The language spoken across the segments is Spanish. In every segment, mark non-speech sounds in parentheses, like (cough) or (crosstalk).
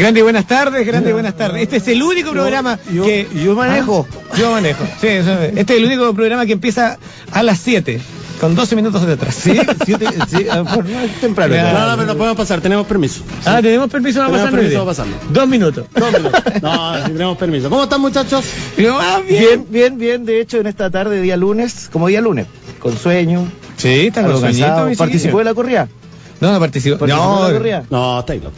Grande y buenas tardes, grande y buenas tardes. Este es el único programa yo- que... yo manejo. Ah, yo manejo. Sí, este es el único programa que empieza a las 7, con 12 minutos de atrás. Sí, siete, sí, ah, no es temprano. Ya. No, no, pero nos podemos pasar, tenemos permiso. Ah, tenemos permiso para Tenemos pasarlo. permiso pasarlo. Dos minutos. Dos minutos. No, sí tenemos permiso. ¿Cómo están, muchachos? Ah, bien. Bien, bien, bien. De hecho, en esta tarde, día lunes, como día lunes, con sueño, Sí, están algo los sueñitos, cansado. mi ¿Participó de la corrida? No, no participó. ¿Participó No, de la corrida? No, estáis loco.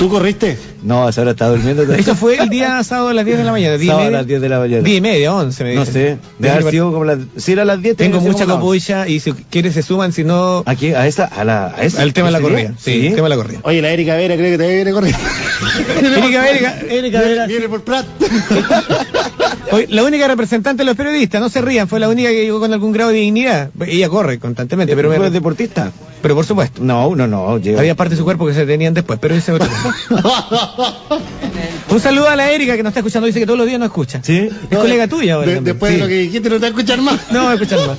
¿Tú corriste? No, esa hora está durmiendo. eso fue el día (laughs) sábado a las 10 de la mañana. 10 y Sábado a media. las 10 de la mañana. 10 y media, 11 me No dicen. sé, de haber sido como las... Si era las 10, Tengo mucha copucha y si quieres se suman, si no... Aquí, a esa, a la, a esa. Al tema de la ¿Ese corrida. Sí, el tema de la corrida. Oye, la Erika Vera cree que te viene corriendo. (laughs) Erika Verga, Erika Verga. Viene por Prat. (laughs) La única representante de los periodistas, no se rían, fue la única que llegó con algún grado de dignidad. Ella corre constantemente, pero, ¿Pero me- fue deportista? Pero por supuesto. No, uno no. Había parte de su cuerpo que se tenían después, pero ese es otro. (laughs) Un saludo a la Erika que nos está escuchando, dice que todos los días nos escucha. Sí. Es colega tuya ahora. De- después Sí. de lo que dijiste, no te voy a escuchar más. No, voy a escuchar más.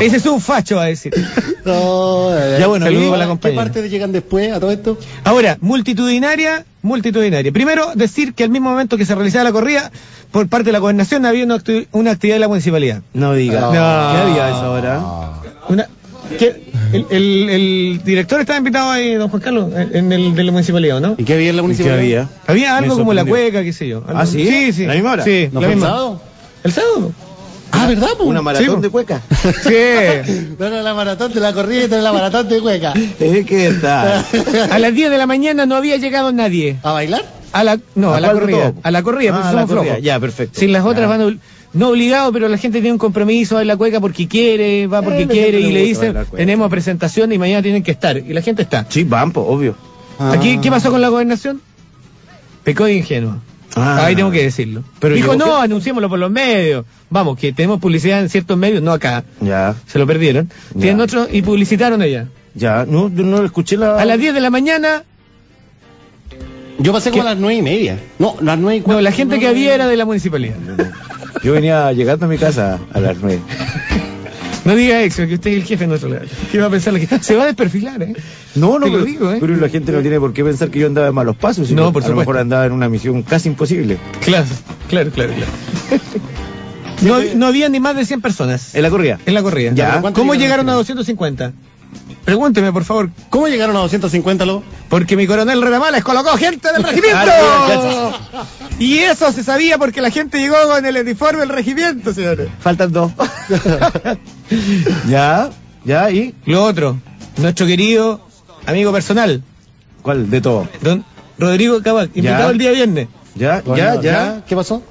Ese es un facho, va a decir. (laughs) No, Ya, bueno, saludos ¿y a la ¿Qué compañera. parte llegan después a todo esto? Ahora, multitudinaria, multitudinaria. Primero, decir que al mismo momento que se realizaba la corrida, por parte de la gobernación había una, actividad de la municipalidad. No diga. No. ¿Qué había a esa hora? Una, ¿qué? El, el- el director estaba invitado ahí, don Juan Carlos, en el de la municipalidad, ¿no? ¿Y qué había en la ¿Qué municipalidad? había? Había algo como la cueca, qué sé yo. algo- ¿Ah, sí? Sí, sí. ¿La misma hora? Sí, ¿No la fue el sábado? ¿El sábado? Ah, ¿verdad, po? Una maratón Sí, de cueca. (laughs) Sí. No era la maratón de la corrida, era la maratón de cueca. Es que está. A las 10 de la mañana no había llegado nadie. ¿A bailar? A la, no, ¿A la corrida. A la corrida, Ah, porque somos flojos. Ya, perfecto. Si las otras van no obligado, pero la gente tiene un compromiso, va a la cueca porque quiere, va porque Eh, quiere y le dicen, tenemos presentación y mañana tienen que estar. Y la gente está. Sí, vampo, obvio. Aquí, ¿qué pasó con la gobernación? Pecó de ingenuo. Ah. Ahí tengo que decirlo. Pero Dijo, no, que- anunciémoslo por los medios. Vamos, que tenemos publicidad en ciertos medios, no acá. Ya, Se lo perdieron. Ya. Tienen otros y publicitaron ella. ya. No, yo no escuché la. A las 10 de la mañana, Yo pasé como ¿Qué? a las nueve y media. No, las nueve y no, cuarto. la gente que había era de la municipalidad. Yo venía llegando a mi casa a las nueve. (laughs) No diga eso, que usted es el jefe de nuestro lugar. ¿Qué va a pensar la gente? Se va a desperfilar, ¿eh? No, no, Te lo pero, digo, ¿eh? pero la gente no tiene por qué pensar que yo andaba en malos pasos. sino No, por a lo mejor andaba en una misión casi imposible. Claro, claro, claro, claro. No, no había ni más de 100 personas En la corrida. en la corrida. Ya. ¿Pero cuántos ¿Cómo llegaron a al 250? Pregúnteme, por favor. ¿Cómo llegaron a 250 luego? Porque mi coronel Redamales colocó gente del (laughs) regimiento. Y eso se sabía porque la gente llegó con el uniforme del regimiento, señores. Faltan dos. (laughs) ya, ya, ¿y? Lo otro, nuestro querido amigo personal, ¿Cuál? De todo. don Rodrigo Cabac, invitado el día viernes. Ya, ya, ya. ¿Qué pasó?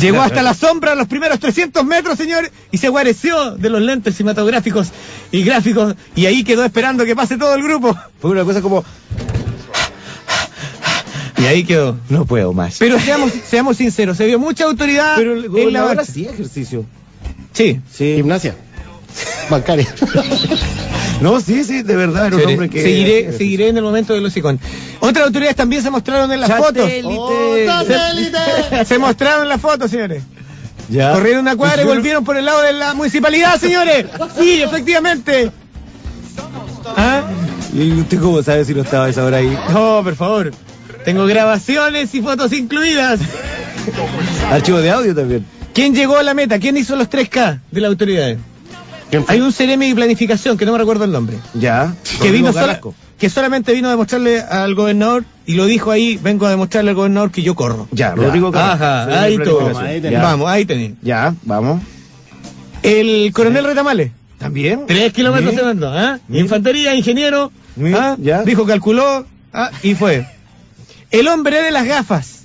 Llegó hasta la sombra los primeros 300 metros, señores, y se guareció de los lentes cinematográficos y gráficos, y ahí quedó esperando que pase todo el grupo. Fue una cosa como, Y ahí quedó. no puedo más. Pero seamos, seamos sinceros, se vio mucha autoridad Pero el en la hacía ejercicio. Sí. Sí. Gimnasia. Bancaria. (laughs) No, sí, sí, de verdad, era un hombre que... seguiré, seguiré en el momento de los iconos. Otras autoridades también se mostraron en las Satélite. fotos. ¡Oh, satélite! Se (laughs) mostraron en las fotos, señores. Ya. Corrieron una cuadra y volvieron por el lado de la municipalidad, señores. Sí, efectivamente. ¿Ah? ¿Y usted cómo sabe si no estaba esa hora ahí? No, por favor. Tengo grabaciones y fotos incluidas. Archivo de audio también. ¿Quién llegó a la meta? ¿Quién hizo los 3K de la autoridad? Hay un Ceremi de planificación, que no me recuerdo el nombre, Ya. que vino sola- que solamente vino a demostrarle al gobernador y lo dijo ahí, vengo a demostrarle al gobernador que yo corro. Ya, Rodrigo Carrasco. Ajá, ahí todo. Ahí. Vamos, ahí tenés. Ya, vamos. El coronel Retamales, ¿También? tres kilómetros se mandó, ¿ah? Infantería, ingeniero, Mira, ¿ah? ya. dijo, calculó, ¿ah? y fue. El hombre de las gafas,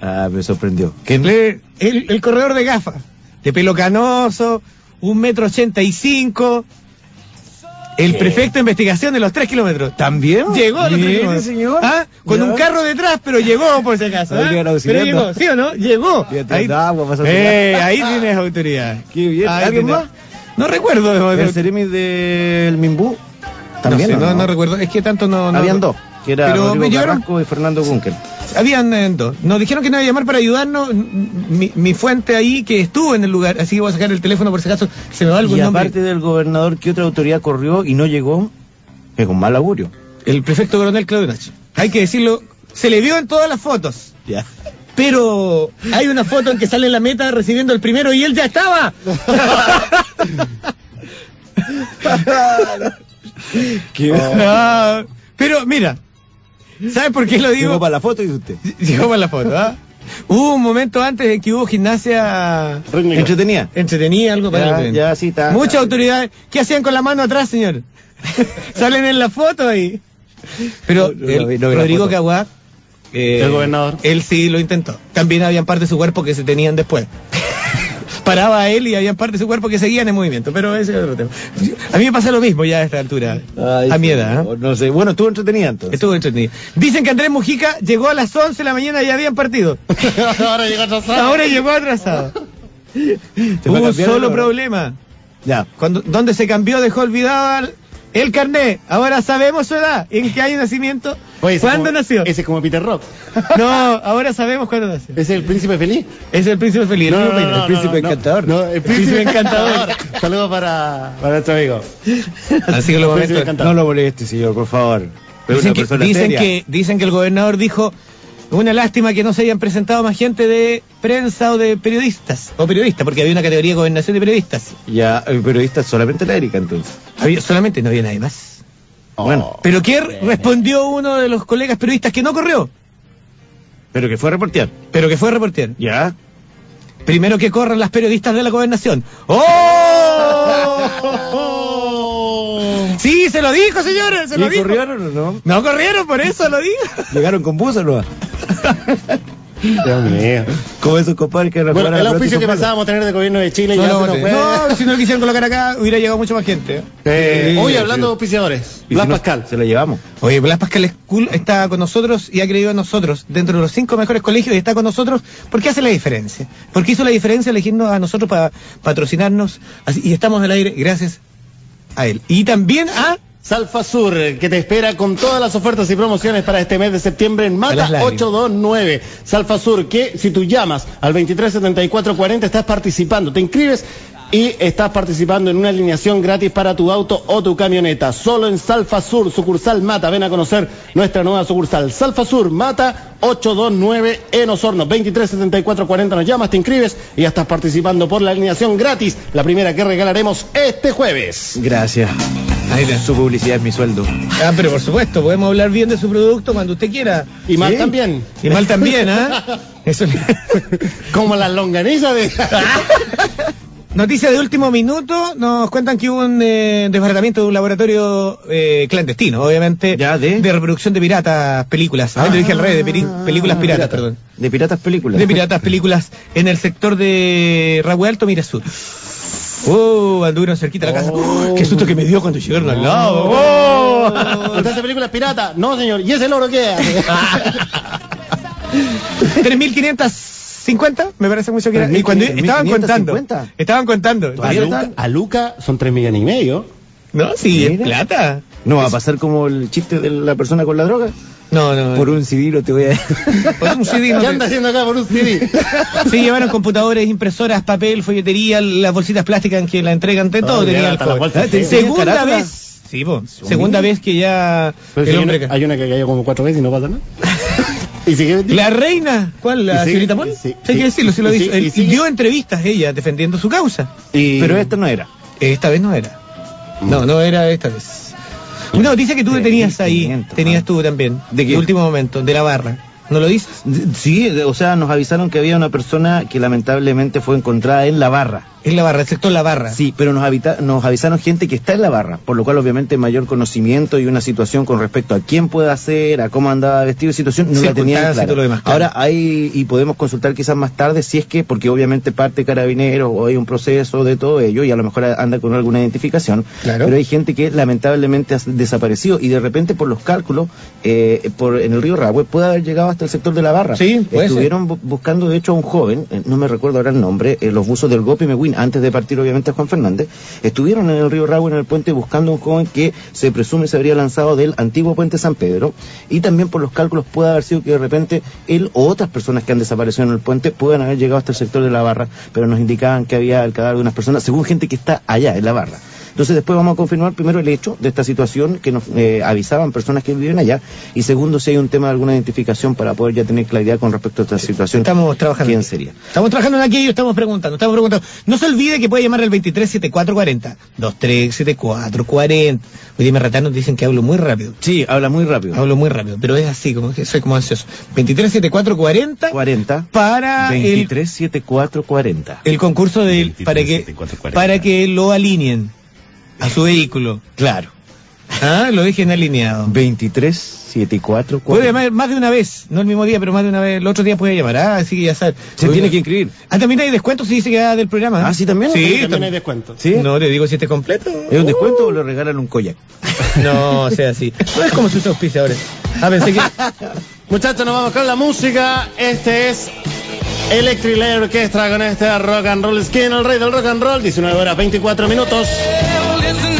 Ah, me sorprendió. ¿Quién? Le- el, el corredor de gafas, de pelo canoso, un metro ochenta y cinco, el prefecto de investigación de los tres kilómetros. ¿También? Llegó a los tres kilómetros. señor. ¿Ah? Con Ya. un carro detrás, pero llegó por si acaso. ¿ah? Pero llegó, ¿sí o no? Llegó. Ahí, agua, eh, ahí tienes autoridad. Qué bien. Ahí ¿Alguien tienes- más? No recuerdo. El Ceremi del Mimbú. También. no, sé, ¿o no, no recuerdo. Es que tanto no. Habían dos, que era Pero Rodrigo Carrasco y Fernando Gunkel. Habían eh, dos. Nos dijeron que no iba a llamar para ayudarnos. Mi, mi fuente ahí que estuvo en el lugar. Así que voy a sacar el teléfono por si acaso se me va algún Y nombre. aparte del gobernador, ¿qué otra autoridad corrió y no llegó? Es con mal augurio. El prefecto coronel Claudio Nacho. hay que decirlo, se le vio en todas las fotos. Ya. Pero hay una foto en que sale la meta recibiendo el primero y él ya estaba. (laughs) (laughs) ¿Qué? Ah, pero mira, ¿sabes por qué lo digo? Llegó para la foto y usted. (laughs) Llegó para la foto, ¿ah? Hubo un momento antes en que hubo gimnasia Rítmica. Entretenía. entretenida, algo para Ya, el ya, sí, está. Muchas autoridades. ¿Qué hacían con la mano atrás, señor? (laughs) Salen en la foto ahí. Pero No, no el- no Rodrigo. Caguá, eh, El gobernador. él sí lo intentó. También habían partes de su cuerpo que se tenían después. Paraba a él y había partes de su cuerpo que seguían en movimiento, pero ese es otro tema. A mí me pasa lo mismo ya a esta altura. Ay, a mi sí, edad, ¿eh? no, sé. Bueno, estuvo entretenida entonces. Estuvo entretenido. Dicen que Andrés Mujica llegó a las 11 de la mañana y habían partido. (laughs) Ahora llega atrasado. Ahora llegó atrasado. (laughs) Hubo un solo problema. Ya. Cuando, donde se cambió dejó olvidado al- el carnet. Ahora sabemos su edad, en qué año nacimiento, Oye, cuándo es como- nació. Ese es como Peter Rock. (laughs) No, ahora sabemos cuándo nació. Ese es el príncipe feliz. Es el príncipe feliz. el mismo peine. el príncipe encantador. No, el príncipe príncipe encantador. Saludos para, para nuestro amigo. Así que momentos. encantador. No lo moleste, señor, por favor. Dicen, una que, dicen, que, dicen que el gobernador dijo, una lástima que no se hayan presentado más gente de prensa o de periodistas, o periodistas, porque había una categoría de gobernación de periodistas. Ya, el periodista es solamente la Erika, entonces. Había, solamente no había nadie más. Bueno, Pero ¿qué respondió uno de los colegas periodistas que no corrió, pero que fue a reportear. pero que fue a reportear? Ya. Primero que corran las periodistas de la gobernación. ¡Oh! (laughs) Sí, se lo dijo, señores, se ¿Y lo dijo. corrieron o no? No corrieron, por eso lo dijo. Llegaron con bus o no? Dios mío. Como esos compadres que Bueno, el auspicio que pensábamos tener del gobierno de Chile No, ya lo se nos voté. fue. No, si no lo quisieran colocar acá, hubiera llegado mucha más gente. Eh, Sí, hoy sí. hablando de auspiciadores, Blas si no, Pascal. Se lo llevamos. Oye, Blas Pascal School está con nosotros y ha creído en nosotros dentro de los cinco mejores colegios y está con nosotros porque hace la diferencia. Porque hizo la diferencia elegirnos a nosotros para patrocinarnos así, y estamos al aire gracias a él. Y también a... Salfa Sur, que te espera con todas las ofertas y promociones para este mes de septiembre en Mata las lágrimas. 829. Salfa Sur, que si tú llamas al 237440 estás participando, te inscribes y estás participando en una alineación gratis para tu auto o tu camioneta. Solo en Salfa Sur, sucursal Mata. Ven a conocer nuestra nueva sucursal. Salfa Sur, Mata 829 en Osorno. 237440 nos llamas, te inscribes y ya estás participando por la alineación gratis. La primera que regalaremos este jueves. Gracias. Ahí. Su publicidad es mi sueldo. Ah, pero por supuesto, podemos hablar bien de su producto cuando usted quiera. Y mal Sí. también. Y mal también, ¿ah? (laughs) Eso... Como las longanizas de... (laughs) Noticias de último minuto, nos cuentan que hubo un eh, desbaratamiento de un laboratorio eh, clandestino, obviamente, ¿Ya de? de? reproducción de piratas películas. Ah, lo dije al revés, de ah. películas piratas, perdón. De piratas películas. De piratas películas en el sector de Ragüe Alto, Mirasur. ¡Oh! Anduvieron cerquita de la casa. Oh, ¡Qué susto que me dio cuando llegaron al lado! ¡Oh! oh. ¿Entonces películas pirata? No, señor. ¿Y ese loro qué? 3.500 (laughs) 50, me parece mucho que era. Y cuando estaban contando, estaban contando. A Luca, son 3 millones y medio. No, sí, si es plata. No, va a pasar como el chiste de la persona con la droga. No, no. Por un CD no te voy a. (laughs) Por un CD no ¿Qué te... anda haciendo acá por un CD? (laughs) sí, llevaron computadores, impresoras, papel, folletería, las bolsitas plásticas en que la entregan, de todo. Oh, tenía alcohol. La Segunda vez. Sí, po. Segunda vez que ya. Hay, una, hay una que cayó como cuatro veces y no pasa nada. (laughs) y La reina, ¿cuál? ¿La señorita Mon? sí- Hay que decirlo, sí lo dice. sí- dio entrevistas ella defendiendo su causa. Y- Pero esta no era. Esta vez no era. No, no era esta vez. Una noticia que tú tenías ahí, 500, tenías ah. tú también, ¿De qué? de último momento, de la barra. ¿No lo dices? Sí, o sea, nos avisaron que había una persona que lamentablemente fue encontrada en la barra. Es la barra, el sector La Barra. Sí, pero nos, habita- nos avisaron gente que está en la barra, por lo cual obviamente mayor conocimiento y una situación con respecto a quién puede hacer, a cómo andaba vestido y situación, no la tenían clara. demás, claro. Ahora hay, y podemos consultar quizás más tarde si es que, porque obviamente parte carabineros o hay un proceso de todo ello y a lo mejor anda con alguna identificación, Claro. pero hay gente que lamentablemente ha desaparecido y de repente por los cálculos, eh, por, en el río Rahue puede haber llegado hasta el sector de la barra. Sí. Estuvieron bu- buscando de hecho a un joven, eh, no me recuerdo ahora el nombre, eh, los buzos del Gopi Meguin, antes de partir obviamente a Juan Fernández, estuvieron en el río Rahue en el puente buscando a un joven que se presume se habría lanzado del antiguo puente San Pedro y también por los cálculos puede haber sido que de repente él o otras personas que han desaparecido en el puente puedan haber llegado hasta el sector de la barra, pero nos indicaban que había el cadáver de unas personas, según gente que está allá en la barra. Entonces después vamos a confirmar primero el hecho de esta situación que nos eh, avisaban personas que viven allá y segundo si hay un tema de alguna identificación para poder ya tener claridad con respecto a esta situación. Estamos trabajando. ¿Quién sería? Estamos trabajando en aquello, estamos preguntando, estamos preguntando. No se olvide que puede llamar al 237440. 237440. Hoy día me retaron, dicen que hablo muy rápido. Sí, habla muy rápido. Hablo muy rápido, pero es así, como que soy como ansioso. 237440 40 para el, 237440. el concurso del para que 237440. para que lo alineen a su vehículo. Claro. Ah, lo dejen alineado. 237440. Puede llamar más de una vez, no el mismo día, pero más de una vez. El otro día puede llamar, ah, así que ya sabes. Se tiene que inscribir. Ah, también hay descuentos si dice que va del programa. ¿eh? Ah, ¿sí también? Sí, también también hay descuento. ¿Sí? No, le digo si esté completo. ¿Es un descuento o le regalan un collar? (laughs) No, o sea, así. No es como sus auspiciadores. Ah, pensé que. Muchachos, nos vamos con la música. Este es Electric Layer Orchestra con este rock and roll skin, el rey del rock and roll. 19 horas 24 minutos.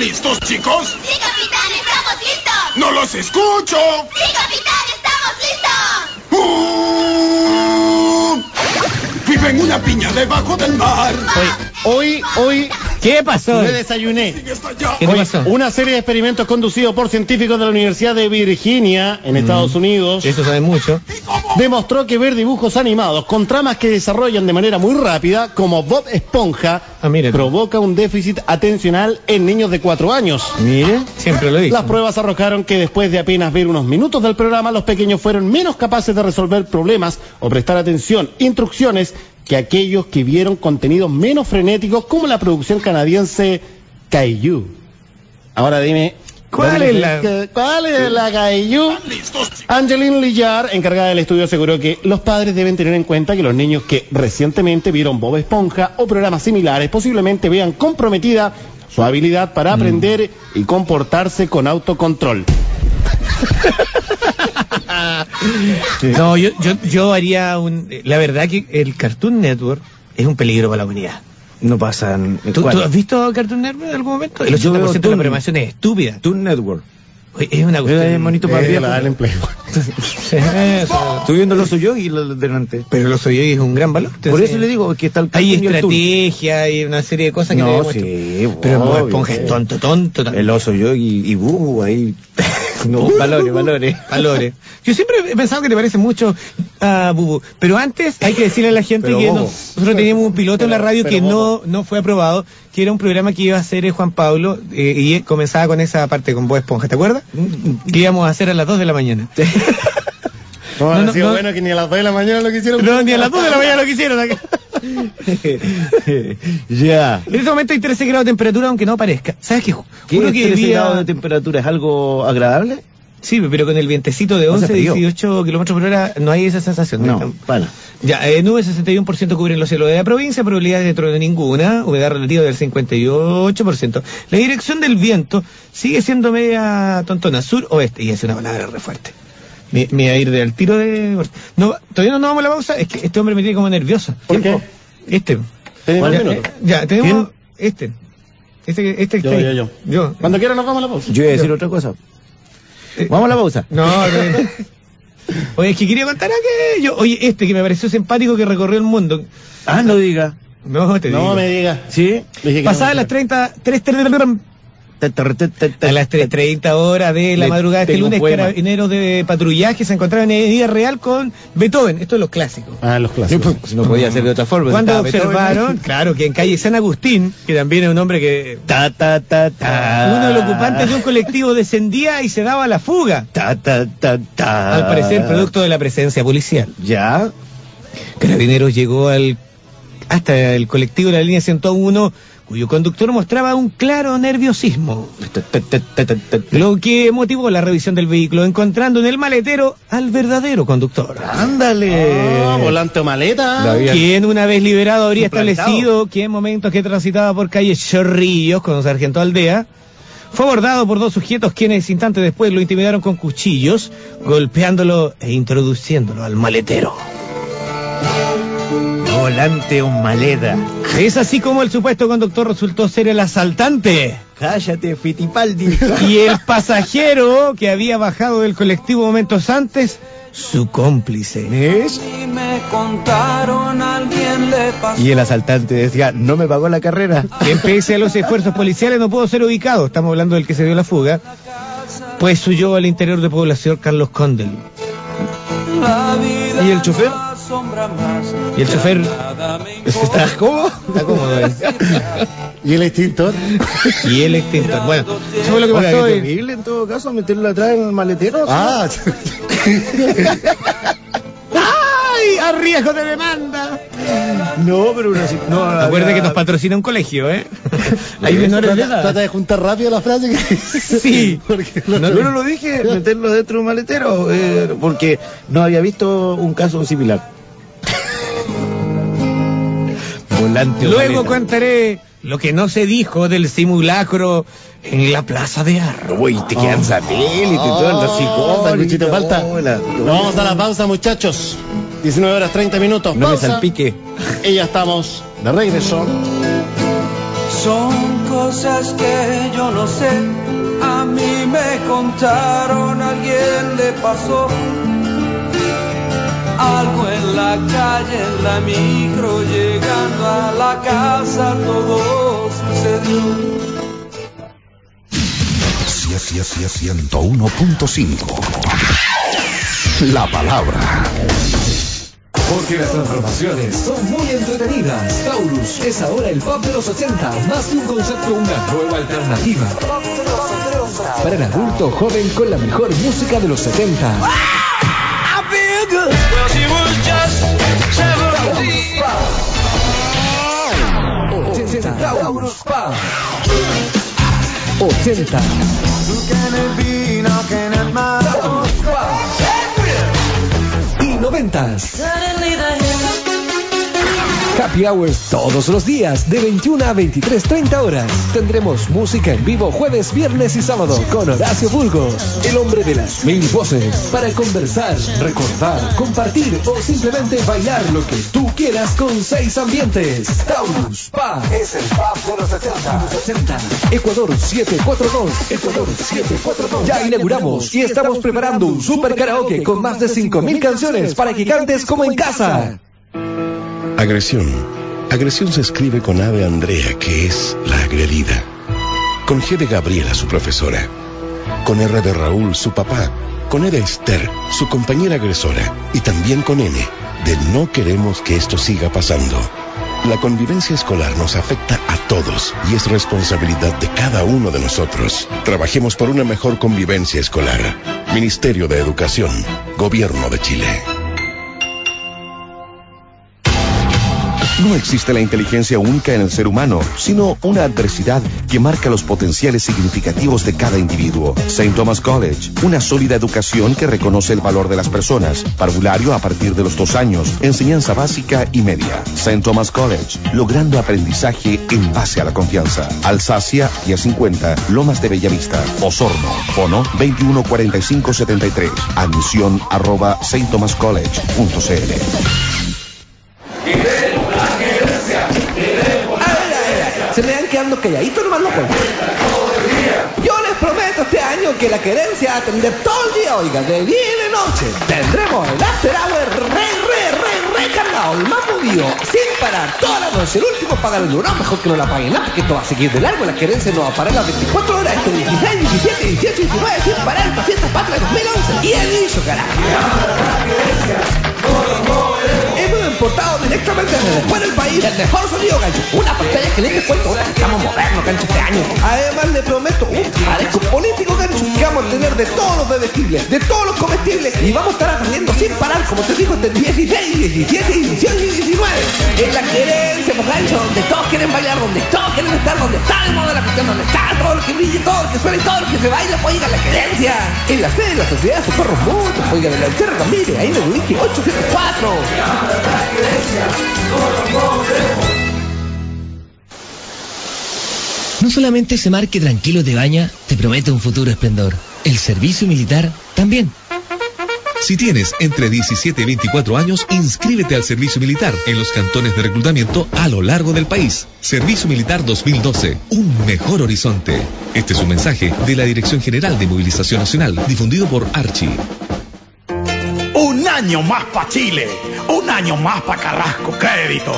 listos, chicos? ¡Sí, capitán! ¡Estamos listos! ¡No los escucho! ¡Sí, capitán! ¡Estamos listos! ¡Uh! Vive en una piña debajo del mar. Hoy, hoy, ¿Qué pasó? me desayuné. ¿Qué Hoy, pasó? una serie de experimentos conducidos por científicos de la Universidad de Virginia, en Estados Unidos, Eso sabe mucho. Demostró que ver dibujos animados con tramas que desarrollan de manera muy rápida, como Bob Esponja, Ah, provoca un déficit atencional en niños de 4 años. Mire, siempre lo digo. Las pruebas arrojaron que después de apenas ver unos minutos del programa, los pequeños fueron menos capaces de resolver problemas o prestar atención, instrucciones, que aquellos que vieron contenidos menos frenéticos como la producción canadiense Kaiju. Ahora dime, ¿Cuál ¿dónde es la- ¿Cuál es la. Angeline Lillar, encargada del estudio, aseguró que los padres deben tener en cuenta que los niños que recientemente vieron Bob Esponja o programas similares posiblemente vean comprometida su habilidad para aprender y comportarse con autocontrol. (laughs) No, yo, yo, yo haría un... La verdad que el Cartoon Network es un peligro para la humanidad. No pasan. ¿Tú, has visto Cartoon Network en algún momento? El Yo 80% veo de la programación es estúpida. Toon Network. Oye, Es una Es cuestión... bonito para Eh, la en Playboy. (laughs) Estoy viendo el oso yogi lo- delante. Pero lo soy yo y es un gran valor. Por eso le digo que está el Hay y estrategia, hay una serie de cosas que No, demuestran. sí, Pero Bob Esponja es tonto, tonto también. El oso yogi y Bubu ahí. (laughs) No, (laughs) valores, valores. Valores. Yo siempre he pensado que te parece mucho a Bubu, pero antes hay que decirle a la gente Pero que nosotros teníamos un piloto en la radio que no, Bobo. no fue aprobado, que era un programa que iba a hacer eh, Juan Pablo eh, y comenzaba con esa parte con Bob Esponja, ¿te acuerdas? Que íbamos a hacer a las 2 de la mañana. (laughs) No, No, no, no, sido no. bueno que ni a las 2 de la mañana lo quisieron. No, ni a las 2 de la mañana lo quisieron acá. (laughs) (laughs) ya. En este momento hay 13 grados de temperatura, aunque no parezca. ¿Sabes qué? ¿Qué es que 13 vivía- grados de temperatura? ¿Es algo agradable? Sí, pero con el vientecito de No hace 11, frío. 18 kilómetros por hora no hay esa sensación. No, para. Ya, eh, nubes 61% cubren los cielos de la provincia, probabilidades de trueno ninguna, humedad relativa del 58%. La dirección del viento sigue siendo media tontona, sur-oeste, y es una palabra re fuerte. Me, me voy a ir del tiro de... No, todavía no nos vamos a la pausa, es que este hombre me tiene como nervioso. ¿Por qué? Este. Tenemos Ya, eh, ya, tenemos este. Este, este que Yo, yo, yo. Yo. Cuando quiera nos vamos a la pausa. Yo iba a decir otra cosa. Eh, Vamos a la pausa. No, no. (laughs) Oye, es que quería contar aquello. Oye, este que me pareció simpático que recorrió el mundo. Ah, no diga. No, te No digo. me digas. ¿Sí? Pasadas las 30, 3, Te- te- te- te- te- a las 3.30 horas de la madrugada de este lunes, carabineros de patrullaje se encontraban en Avenida Real con Beethoven. Esto es los clásicos. Ah, los clásicos. pues, no podía ser de otra forma. Cuando observaron, claro, que en calle San Agustín, que también es un hombre que Ta, ta, ta, ta. uno de los ocupantes de un colectivo descendía y se daba a la fuga. Ta, ta, ta, ta. Al parecer, producto de la presencia policial. Ya. Carabineros llegó al hasta el colectivo de la línea 101, cuyo conductor mostraba un claro nerviosismo. Lo que motivó la revisión del vehículo, encontrando en el maletero al verdadero conductor. Ándale. Ah, volante o maleta. Quien una vez liberado habría Suplantado. establecido que en momentos que transitaba por calle Chorrillos con Sargento Aldea, fue abordado por dos sujetos quienes instantes después lo intimidaron con cuchillos, golpeándolo e introduciéndolo al maletero. Volante o maleta. Es así como el supuesto conductor resultó ser el asaltante. Cállate, Fitipaldi. (laughs) Y el pasajero que había bajado del colectivo momentos antes, su cómplice. ¿Ves? Y me contaron alguien le pasó. Y el asaltante decía, no me pagó la carrera. Quien pese a los esfuerzos policiales no pudo ser ubicado, estamos hablando del que se dio la fuga, pues huyó al interior de población Carlos Condel. ¿Y el chofer? Y el chofer (laughs) está cómodo, está cómodo. ¿eh? Y el extintor. Y el extintor. Bueno, eso fue lo que Oiga, pasó. qué y- terrible en todo caso meterlo atrás en el maletero. Ah, (laughs) ¡Ay! ¡A riesgo de demanda! no, pero una, no, Acuérdate que nos patrocina un colegio, ¿eh? (laughs) Hay menores de trata, edad. trata de juntar rápido la frase que Sí. Porque No, no lo dije, meterlo dentro de un maletero, eh, porque no había visto un caso similar. Luego maleta. contaré lo que no se dijo del simulacro en la Plaza de Arro. Uy, te quedan satélites y todo, los psicólogos. Sanguchito y falta. Nos vamos a la pausa, muchachos. 19 horas 30 minutos. No me Pausa. salpique. Y ya estamos de regreso. Son cosas que yo no sé. A mí me contaron, a alguien le pasó. Algo en la calle, en la micro, llegando a la casa, todo sucedió. 101.5 La palabra. Porque las transformaciones son muy entretenidas. Taurus es ahora el pub de los 80, más que un concepto, una nueva alternativa. Para el adulto joven con la mejor música de los 70. Pub. 80. Taurus Pub. Y 90. Happy Hours todos los días de 21 a 23.30 horas. Tendremos música en vivo jueves, viernes y sábado con Horacio Burgos, el hombre de las mil voces, para conversar, recordar, compartir o simplemente bailar lo que tú quieras con seis ambientes. Taurus Pa es el pub de los 60. 60. Ecuador 742. Ecuador 742. Ya inauguramos y estamos preparando un super karaoke con más de 5000 canciones para que cantes como en casa. Agresión. Agresión se escribe con A de Andrea, que es la agredida. Con G de Gabriela, su profesora. Con R de Raúl, su papá. Con E de Esther, su compañera agresora. Y también con N, de no queremos que esto siga pasando. La convivencia escolar nos afecta a todos y es responsabilidad de cada uno de nosotros. Trabajemos por una mejor convivencia escolar. Ministerio de Educación, Gobierno de Chile. No existe la inteligencia única en el ser humano, sino una adversidad que marca los potenciales significativos de cada individuo. St. Thomas College, una sólida educación que reconoce el valor de las personas. Parvulario a partir de los dos años, enseñanza básica y media. St. Thomas College, logrando aprendizaje en base a la confianza. Alsacia, 1050, Lomas de Bellavista, Osorno, Fono 214573, admisión arroba me van quedando calladitos nomás los juegos. Yo les prometo este año que la querencia atender todo el día, oiga, de día y de noche. Tendremos el after hour re, re, re, recargado, el más movido, sin parar, toda la noche. El último paga el no, mejor que no la paguen nada, porque esto va a seguir de largo. La querencia no va a parar las 24 horas, este 16, 17, 18, 19, sin parar, esta fiesta patria 2011. Y el dicho, carajo. Hemos importado directamente desde después del país el mejor sonido, gancho. Una pantalla que les cuento, ahora que estamos modernos, gancho, este año. Además, le prometo un parejo político, gancho, que vamos a tener de todos los bebestibles, de todos los comestibles, y vamos a estar atendiendo sin parar, como te digo, este 16, 17, 18 y 19. En la querencia, pues, gancho, donde todos quieren bailar, donde todos quieren estar, donde está de moda la cuestión, donde está todo lo que brille, todo lo que suene, todo lo que se baila, pues, oiga, la querencia. En la sede de la Sociedad de Socorros Mutuos, oiga, de la Encerra Ramírez, ahí en el wiki 874. No solamente ese mar que tranquilo te baña, te promete un futuro esplendor. El servicio militar también. Si tienes entre 17 y 24 años, inscríbete al servicio militar en los cantones de reclutamiento a lo largo del país. Servicio Militar 2012, un mejor horizonte. Este es un mensaje de la Dirección General de Movilización Nacional, difundido por Archie. Año más para Chile, un año más para Carrasco Crédito.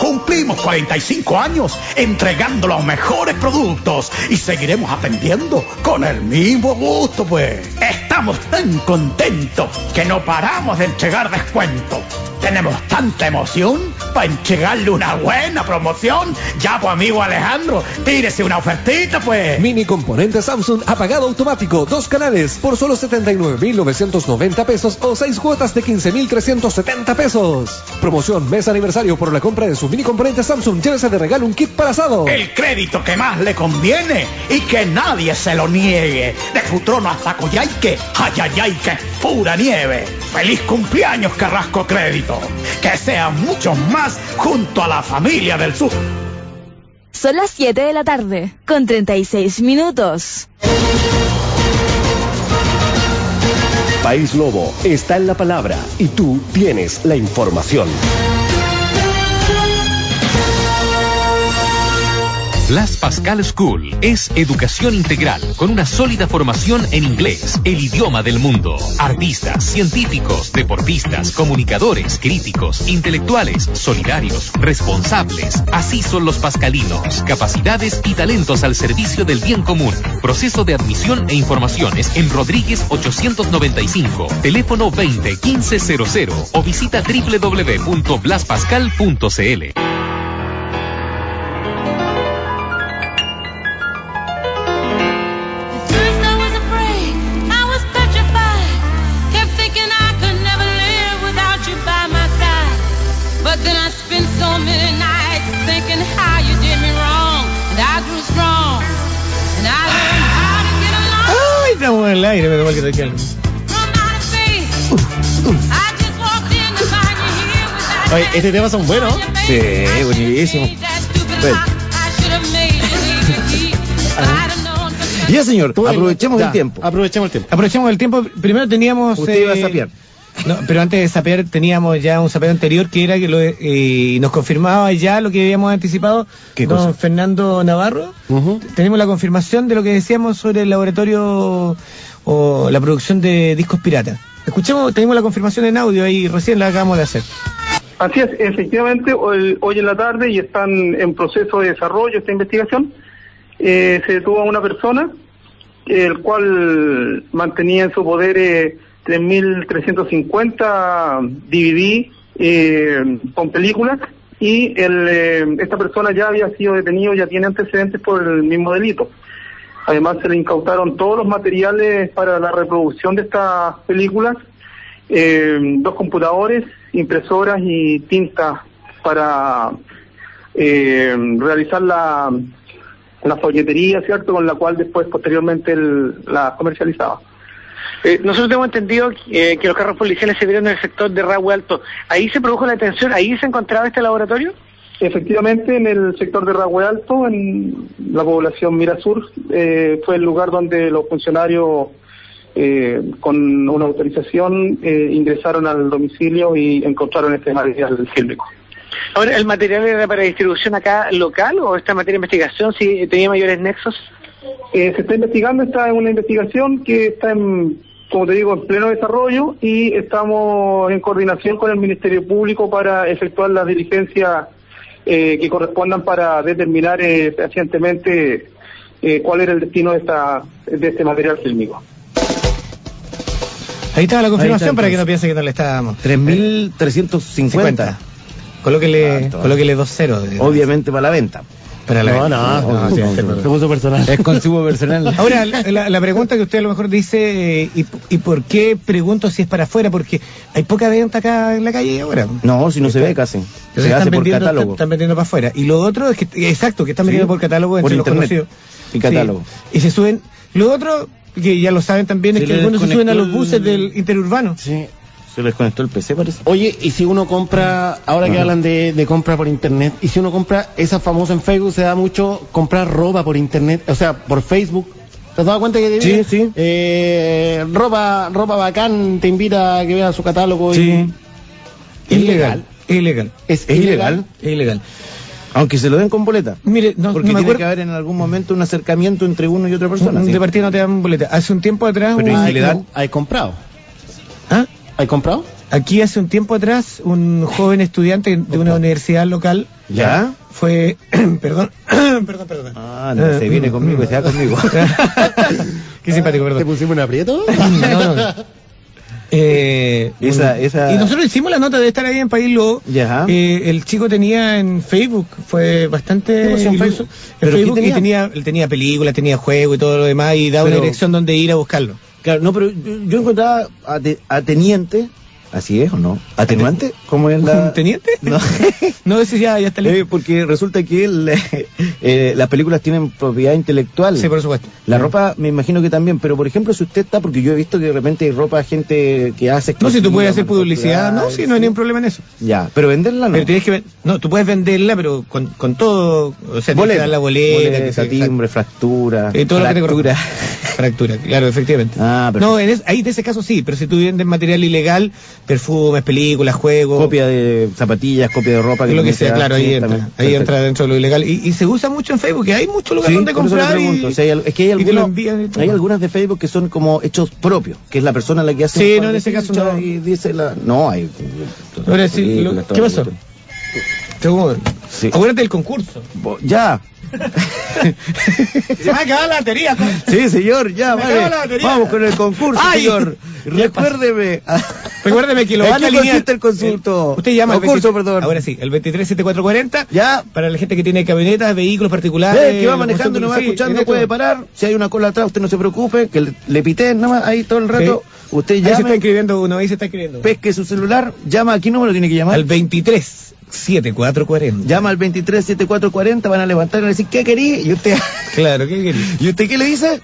Cumplimos 45 años entregando los mejores productos y seguiremos atendiendo con el mismo gusto, pues. Estamos tan contentos que no paramos de entregar descuentos. Tenemos tanta emoción para entregarle una buena promoción. Ya, pues, amigo Alejandro, tírese una ofertita, pues. Mini componente Samsung apagado automático, dos canales por solo 79.990 pesos o seis cuotas de 15.370 pesos. Promoción mes aniversario por la compra de su mini componente Samsung. Llévese de regalo un kit para asado. El crédito que más le conviene y que nadie se lo niegue. De Futrono hasta Coyhaique, ay, ay, ay, que es pura nieve. Feliz cumpleaños, Carrasco Crédito. Que sean muchos más junto a la familia del sur. Son las 7 de la tarde, con 36 minutos. País Lobo está en la palabra y tú tienes la información. Blas Pascal School es educación integral con una sólida formación en inglés, el idioma del mundo. Artistas, científicos, deportistas, comunicadores, críticos, intelectuales, solidarios, responsables. Así son los pascalinos. Capacidades y talentos al servicio del bien común. Proceso de admisión e informaciones en Rodríguez 895, teléfono 20 1500 o visita www.blaspascal.cl. el aire, igual que without Oye, este tema son buenos. Sí, buenísimo. Bueno. (laughs) Ya, señor, aprovechemos ya, el tiempo. Aprovechemos el tiempo. Aprovechemos el tiempo. Primero teníamos. Usted iba a eh, sapear. No, pero antes de sapear teníamos ya un sapeo anterior que era que lo, eh, nos confirmaba ya lo que habíamos anticipado ¿Qué don cosa? Fernando Navarro. Tenemos la confirmación de lo que decíamos sobre el laboratorio o la producción de discos piratas. Escuchemos, tenemos la confirmación en audio ahí, recién la acabamos de hacer. Así es, efectivamente, hoy, hoy en la tarde y están en proceso de desarrollo esta investigación, eh, se detuvo a una persona, el cual mantenía en su poder eh, 3.350 DVD eh, con películas y el, eh, esta persona ya había sido detenido, ya tiene antecedentes por el mismo delito. Además se le incautaron todos los materiales para la reproducción de estas películas, eh, dos computadores, impresoras y tinta para eh, realizar la, la folletería, ¿cierto? Con la cual después posteriormente él la comercializaba. Eh, nosotros tenemos entendido eh, que los carros policiales se vieron en el sector de Rahue Alto. ¿Ahí se produjo la detención? ¿Ahí se encontraba este laboratorio? Efectivamente, en el sector de Rahue Alto, en la población Mirasur, eh, fue el lugar donde los funcionarios eh, con una autorización eh, ingresaron al domicilio y encontraron este material fílmico. Ahora, ¿el material era para distribución acá local o esta materia de investigación si tenía mayores nexos? Eh, se está investigando, está en una investigación que está en, como te digo, en pleno desarrollo y estamos en coordinación con el Ministerio Público para efectuar las diligencias eh, que correspondan para determinar eh, fehacientemente eh, cuál era el destino de, esta, de este material fílmico. Ahí estaba la confirmación está, para que no piense que no le estábamos. 3.350. Colóquele, Harto. colóquele dos ceros. de- Obviamente para la venta. Para la No, no, sí, no, sí, no, sí. puso personal. Es consumo personal. (laughs) Ahora, la, la pregunta que usted a lo mejor dice, eh, ¿y, ¿y por qué pregunto si es para afuera? Porque hay poca venta acá en la calle ahora. No, si no se ve casi. Se están hace por vendiendo, catálogo. Están vendiendo para afuera. Y lo otro es que, exacto, que están Sí, vendiendo por catálogo por entre los internet. conocidos. Y catálogo. Sí. Y se suben. Lo otro, que ya lo saben también, es que algunos se suben a los buses el- del interurbano. Sí. Se les conectó el PC, parece. Oye, y si uno compra, ahora que hablan de, de compra por internet, y si uno compra esa famosa en Facebook, se da mucho comprar ropa por internet, o sea, por Facebook. ¿Te has dado cuenta que Sí, sí. Eh, ropa, ropa bacán te invita a que veas su catálogo. y- Sí. Es ilegal. Es ilegal. ¿Es, ¿Es ilegal? ilegal? Es ilegal. Aunque se lo den con boleta. Mire, no, Porque no me tiene que haber en algún momento un acercamiento entre uno y otra persona. ¿sí? De partida no te dan boleta. Hace un tiempo atrás. Pero un- ¿y si le dan? ¿Hay comprado? ¿Ah? ¿Hay comprado? Aquí hace un tiempo atrás, un joven estudiante de una universidad local ¿Ya? fue. (clears throat) perdón, (clears throat) perdón, perdón. Ah, no, se viene conmigo, se va conmigo. (laughs) Qué simpático, ¿Te perdón. pusimos un aprieto? (laughs) No. Eh, Esa- un- esa- Y nosotros hicimos la nota de estar ahí en País Lobo. Ya. Eh, el chico tenía en Facebook, fue bastante ¿Qué pasó en iluso. Facebook? En ¿Pero qué Facebook y tenía? tenía, él tenía películas, tenía juegos y todo lo demás y daba una Pero- dirección donde ir a buscarlo. Claro, no, pero yo, yo encontraba ate- ateniente, ¿así es o no? ¿Atenuante? (laughs) ¿Cómo es la...? ¿Un teniente? (laughs) No. (laughs) No, ese ya, ya está listo. Eh, porque resulta que el, eh, las películas tienen propiedad intelectual. Sí, por supuesto. La ropa me imagino que también, pero por ejemplo si usted está, porque yo he visto que de repente hay ropa gente que hace... No, si tú puedes hacer publicidad, no, sí, no hay ningún problema en eso. Ya, pero venderla no. Pero tienes que no, tú puedes venderla, pero con, con todo, o sea, Boleta. la boleta, Boleta, que timbre, fractura, Eh, todo lo que te fractura. Fractura, claro, efectivamente. Ah, perfecto. no, en es- ahí de ese caso sí, pero si tú vendes material ilegal, perfumes, películas, juegos, Copia de zapatillas, copia de ropa. lo que sea, se claro, ahí entra, ahí Perfecto. entra dentro de lo ilegal. Y, y se usa mucho en Facebook, que hay muchos lugares Sí, donde comprar y, hay es que hay algunos, envían algunas de Facebook que son como hechos propios, que es la persona la que hace. Sí, no, en ese caso no. Y dice la... No, hay. Ahora sí, lo- ¿qué pasó? Sí. acuérdate del concurso. Bo- Ya. (laughs) Se va a acabar la batería. co- Sí, señor, ya, vale. la. Vamos con el concurso, Ay. señor. Recuérdeme. (laughs) Recuérdeme que lo ¿En van a alinear. el consulto? Usted llama al Concurso, 23 perdón. Ahora sí, el 237440. Ya. Para la gente que tiene camionetas, vehículos particulares. Eh, que va manejando, no va sí, escuchando, puede parar. Si hay una cola atrás, usted no se preocupe, que le, le pité nada más ahí todo el rato. Usted Ahí se está llama, inscribiendo uno, ahí se está inscribiendo. pesque su celular, llama, ¿a qué número tiene que llamar? Al 23 7440. Llama al 237440, van a levantar y van a decir, ¿qué querí? Y usted, (laughs) Claro, ¿qué quería? ¿y usted qué le dice?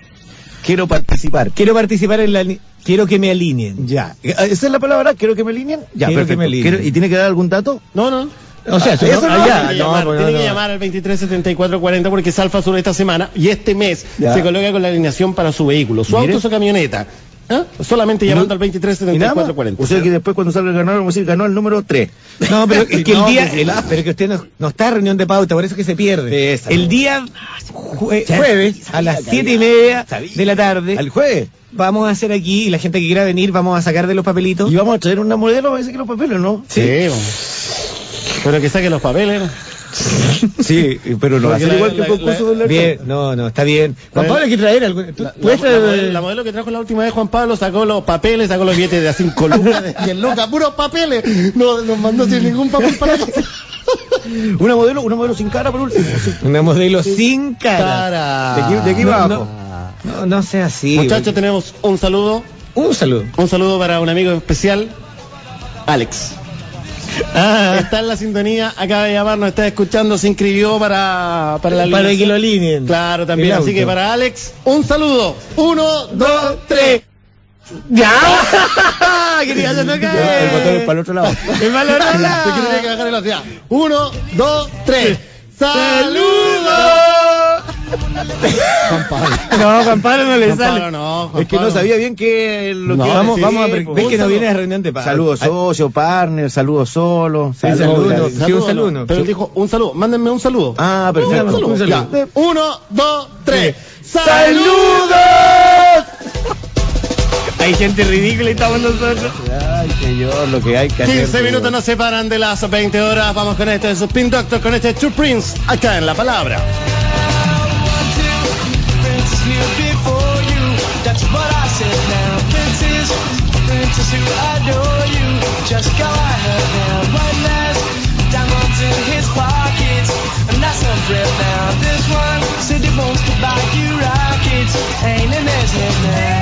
Quiero participar. Quiero participar en la. Quiero que me alineen. Ya. ¿Esa es la palabra? ¿Quiero que me alineen? Ya, Quiero que me alineen. ¿Quiero- ¿Y tiene que dar algún dato? No, no. O sea, eso, eso no, no, ah, ya, tiene que no, llamar, tiene que llamar al 237440 porque Salfa Sur esta semana y este mes Ya. se coloca con la alineación para su vehículo, su Mire. auto su camioneta. ¿Ah? Solamente ¿Y no- llamando al ¿Y nada más? 237440. O sea que después cuando salga el ganador vamos a decir ganó el número 3. (laughs) No, pero (laughs) es que el No, día, pues, el- ah, pero que usted no, no está en reunión de pauta, por eso es que se pierde. Esa, el no. día jue- jueves sabía, a las siete y media sabía. de la tarde Al jueves. vamos a hacer aquí y la gente que quiera venir vamos a sacar de los papelitos. Y vamos a traer una modelo, va a decir que los papeles, ¿no? Sí, vamos. Pero que saque los papeles. Sí, pero no va a la- que la- Bien, no, no, está bien. Juan Pablo hay que traer algo. ¿tú La, traer- modelo, la modelo que trajo la última vez Juan Pablo sacó los papeles, sacó los billetes de a 5 lucas, de 10 lucas, puros papeles. No nos mandó sin ningún papel para. (laughs) Una modelo, una modelo sin cara por último. una modelo sin cara? Cara. De aquí, de aquí No, abajo. no, no, no sea así. Muchachos, tenemos un saludo. Un saludo. Un saludo para un amigo especial, Alex. Ah, Está en la sintonía, acaba de llamar, nos está escuchando, se inscribió para, para la para que lo alineen. Claro, también. El Así que para Alex, un saludo. Uno, dos, tres. ¡Ya! (laughs) Quería hacer tocar. El botón es para el otro lado. (laughs) El balón al Se lado. tiene que bajar el otro. Uno, dos, tres. ¡Saludos! Juan Pablo. No, Juan Pablo no le Juan sale. Pablo, no, Juan Es que no sabía bien que lo No, que Vamos, sí, vamos a. ¿Ves que no saludo. viene a reunión de? Saludos socio, partner, saludos solo. Sí, saludos. Sí, un saludo. Pero él dijo un saludo. Mándenme un saludo. Ah, perfecto. Un saludo. Un saludo. Ya. Uno, dos, tres. ¡Saludos! Hay gente ridícula y estamos nosotros. Ay, señor, lo que hay que hacer. 15 minutos nos separan de las 20 horas. Vamos con este de Spin Doctor, con este True Prince, acá en la palabra. Who adore you. Just go ahead now. One last diamonds in his pockets. And that's thrill now. This one said he wants to buy you rockets. Ain't in his head now.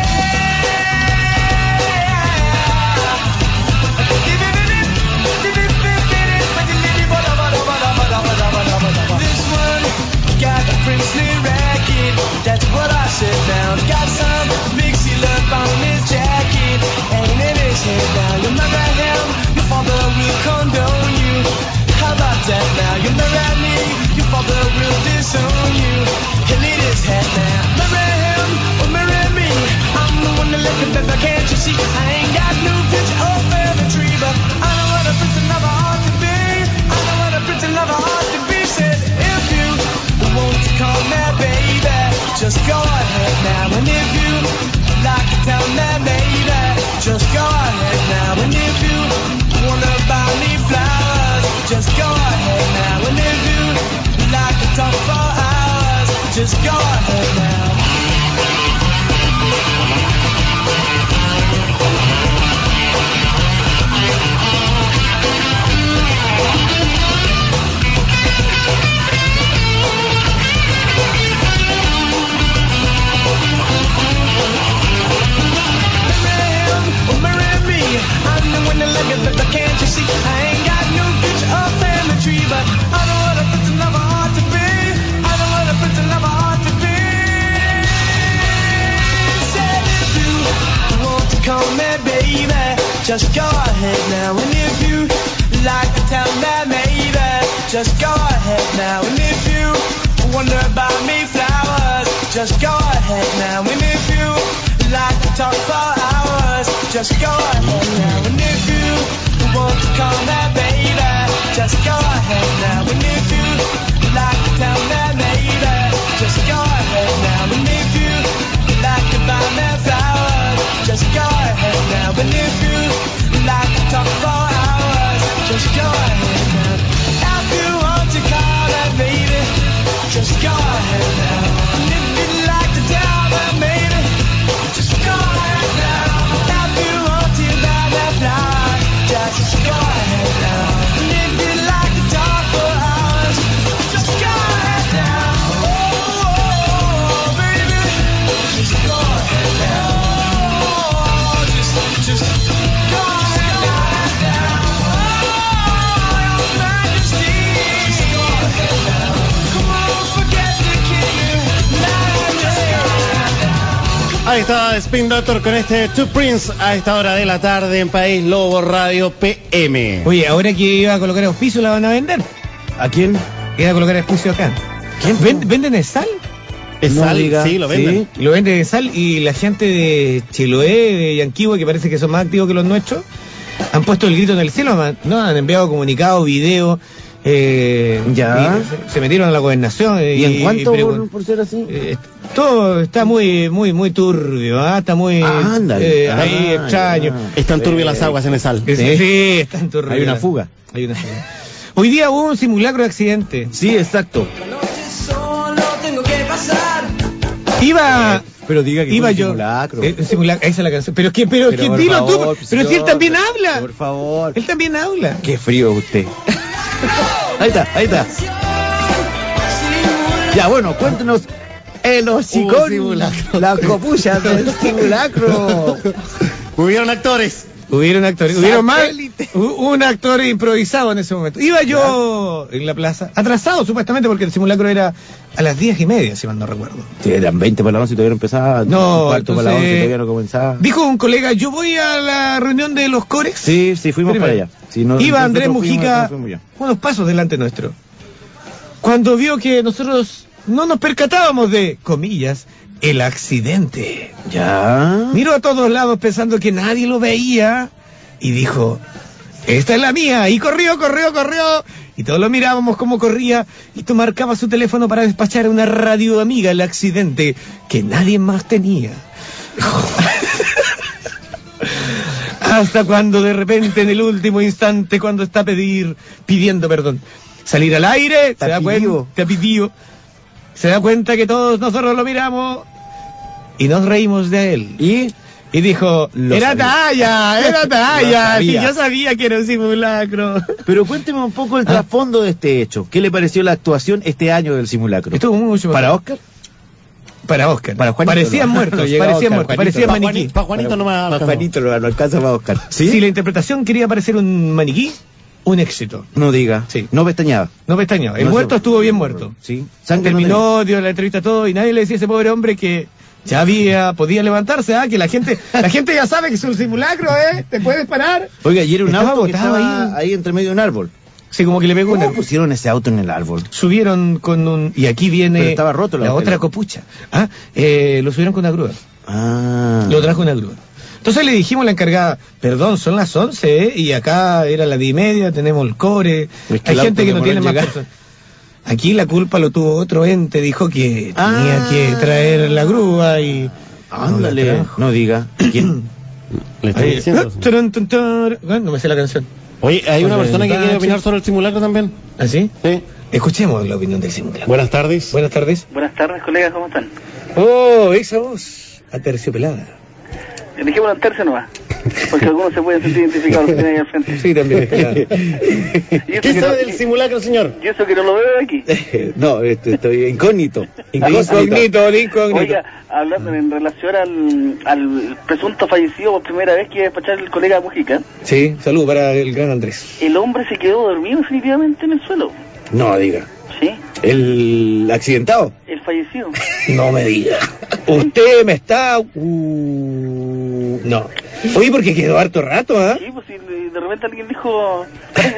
Está Spin Doctor con este Two Prince a esta hora de la tarde en País Lobo Radio PM. Oye, ahora que iba a colocar auspicio la van a vender. ¿A quién? Iba a colocar auspicio acá. ¿Quién? Ven- ¿Venden el sal? Es No sal, diga, sí, lo venden. Lo venden de sal y la gente de Chiloé, de Yanquihue, que parece que son más activos que los nuestros, han puesto el grito en el cielo, ¿no? Han enviado comunicados, videos. Eh, Ya. se, se metieron a la gobernación. eh, ¿Y en cuánto por ser así? eh, todo está muy, muy, muy turbio, ¿ah? Está muy Ándale. eh, ahí Ah, extraño. ya. Están turbias las aguas en el sal. Sí, sí, están turbios. Hay una fuga. Hay una fuga. Hoy día hubo un simulacro de accidente. Sí, exacto. Iba. Pero diga que Iba yo. simulacro. Eh, simulacro, esa es la canción. Pero es que, pero, Pero que dilo tú. Pero si él también habla. Por favor. Él también habla. Qué frío usted. (laughs) ahí está, ahí está. Ya, bueno, cuéntenos el hocicón, simulacro. la copucha del (laughs) simulacro. Hubieron actores. Hubieron actores, hubieron más. Un actor improvisado en ese momento. Iba yo en la plaza, atrasado supuestamente porque el simulacro era a las diez y media, si mal no recuerdo. Sí, eran 20 para la 11 y todavía no empezaba. No, cuarto para la 11 entonces- todavía no comenzaba. Dijo un colega, yo voy a la reunión de los cores. Sí, sí, fuimos Primero. para allá. Sí, no- Iba Andrés Mujica unos pasos delante nuestro. Cuando vio que nosotros no nos percatábamos de, comillas, el accidente. Ya. Miró a todos lados pensando que nadie lo veía y dijo, esta es la mía. Y corrió, corrió, corrió. Y todos lo mirábamos cómo corría y tú marcaba su teléfono para despachar a una radio amiga el accidente que nadie más tenía. (laughs) Hasta cuando de repente en el último instante cuando está pedir, pidiendo perdón, salir al aire, se da cuenta, te pidió, se da cuenta que todos nosotros lo miramos y nos reímos de él. Y Y dijo, Lo era sabía. talla, era (laughs) talla, si yo sabía que era un simulacro. (laughs) Pero cuénteme un poco el Ah. trasfondo de este hecho. ¿Qué le pareció la actuación este año del simulacro? Estuvo mucho ¿Para Oscar? Para Oscar. Para Juanito, parecían no. muertos, (laughs) parecían muertos, Juanito parecían no. maniquí. Para Juanito no me Para. Juanito no, no alcanza para Oscar. ¿Sí? Si la interpretación quería parecer un maniquí, un éxito. No diga. Sí. No pestañaba. No pestañeaba. El No muerto se- estuvo bien muerto. Sí. Sangre no Terminó, dio la entrevista todo y nadie le decía a ese pobre hombre que ya había, podía levantarse, ¿ah? que la gente, (laughs) la gente ya sabe que es un simulacro, ¿eh? Te puedes parar. Oiga, y era un Estaba auto que estaba ahí. ahí. entre medio de un árbol. Sí, como que le pegó ¿Cómo una. pusieron ese auto en el árbol? Subieron con un. Y aquí viene. Pero estaba roto la la otra copucha. Ah, eh, lo subieron con una grúa. Ah. Lo trajo una grúa. Entonces le dijimos a la encargada, perdón, son las 11, ¿eh? Y acá era las 10 y media, tenemos el core. Es que Hay el gente que no tiene en más personas. Aquí la culpa lo tuvo otro ente, dijo que tenía Ah. que traer la grúa y... Ándale. No la. No diga. ¿Quién? (clears throat) Le estoy Ahí- diciendo. Tur. Bueno, no me sé la canción. Oye, hay una persona que quiere opinar sobre el simulacro también. ¿Así? Sí. Escuchemos la opinión del simulacro. Buenas tardes. Buenas tardes. Buenas tardes, colegas, ¿cómo están? Oh, esa voz. Aterciopelada. Elegimos una tercia nomás, porque algunos se pueden sentir identificados los que tienen ahí al frente. Sí, también. (laughs) eso, ¿Qué sabe del simulacro, señor? y eso que no lo veo de aquí. (laughs) no, este, estoy incógnito. Incógnito, incógnito. Oiga, hablando en relación al, al presunto fallecido por primera vez que iba a despachar el colega Mujica, Sí, salud para el gran Andrés. el hombre se quedó dormido definitivamente en el suelo. No diga. ¿Sí? ¿El accidentado? El fallecido. (laughs) No me diga. Usted me está. Uh, no. Oye, porque quedó harto rato, ¿ah? Sí, pues si de repente alguien dijo,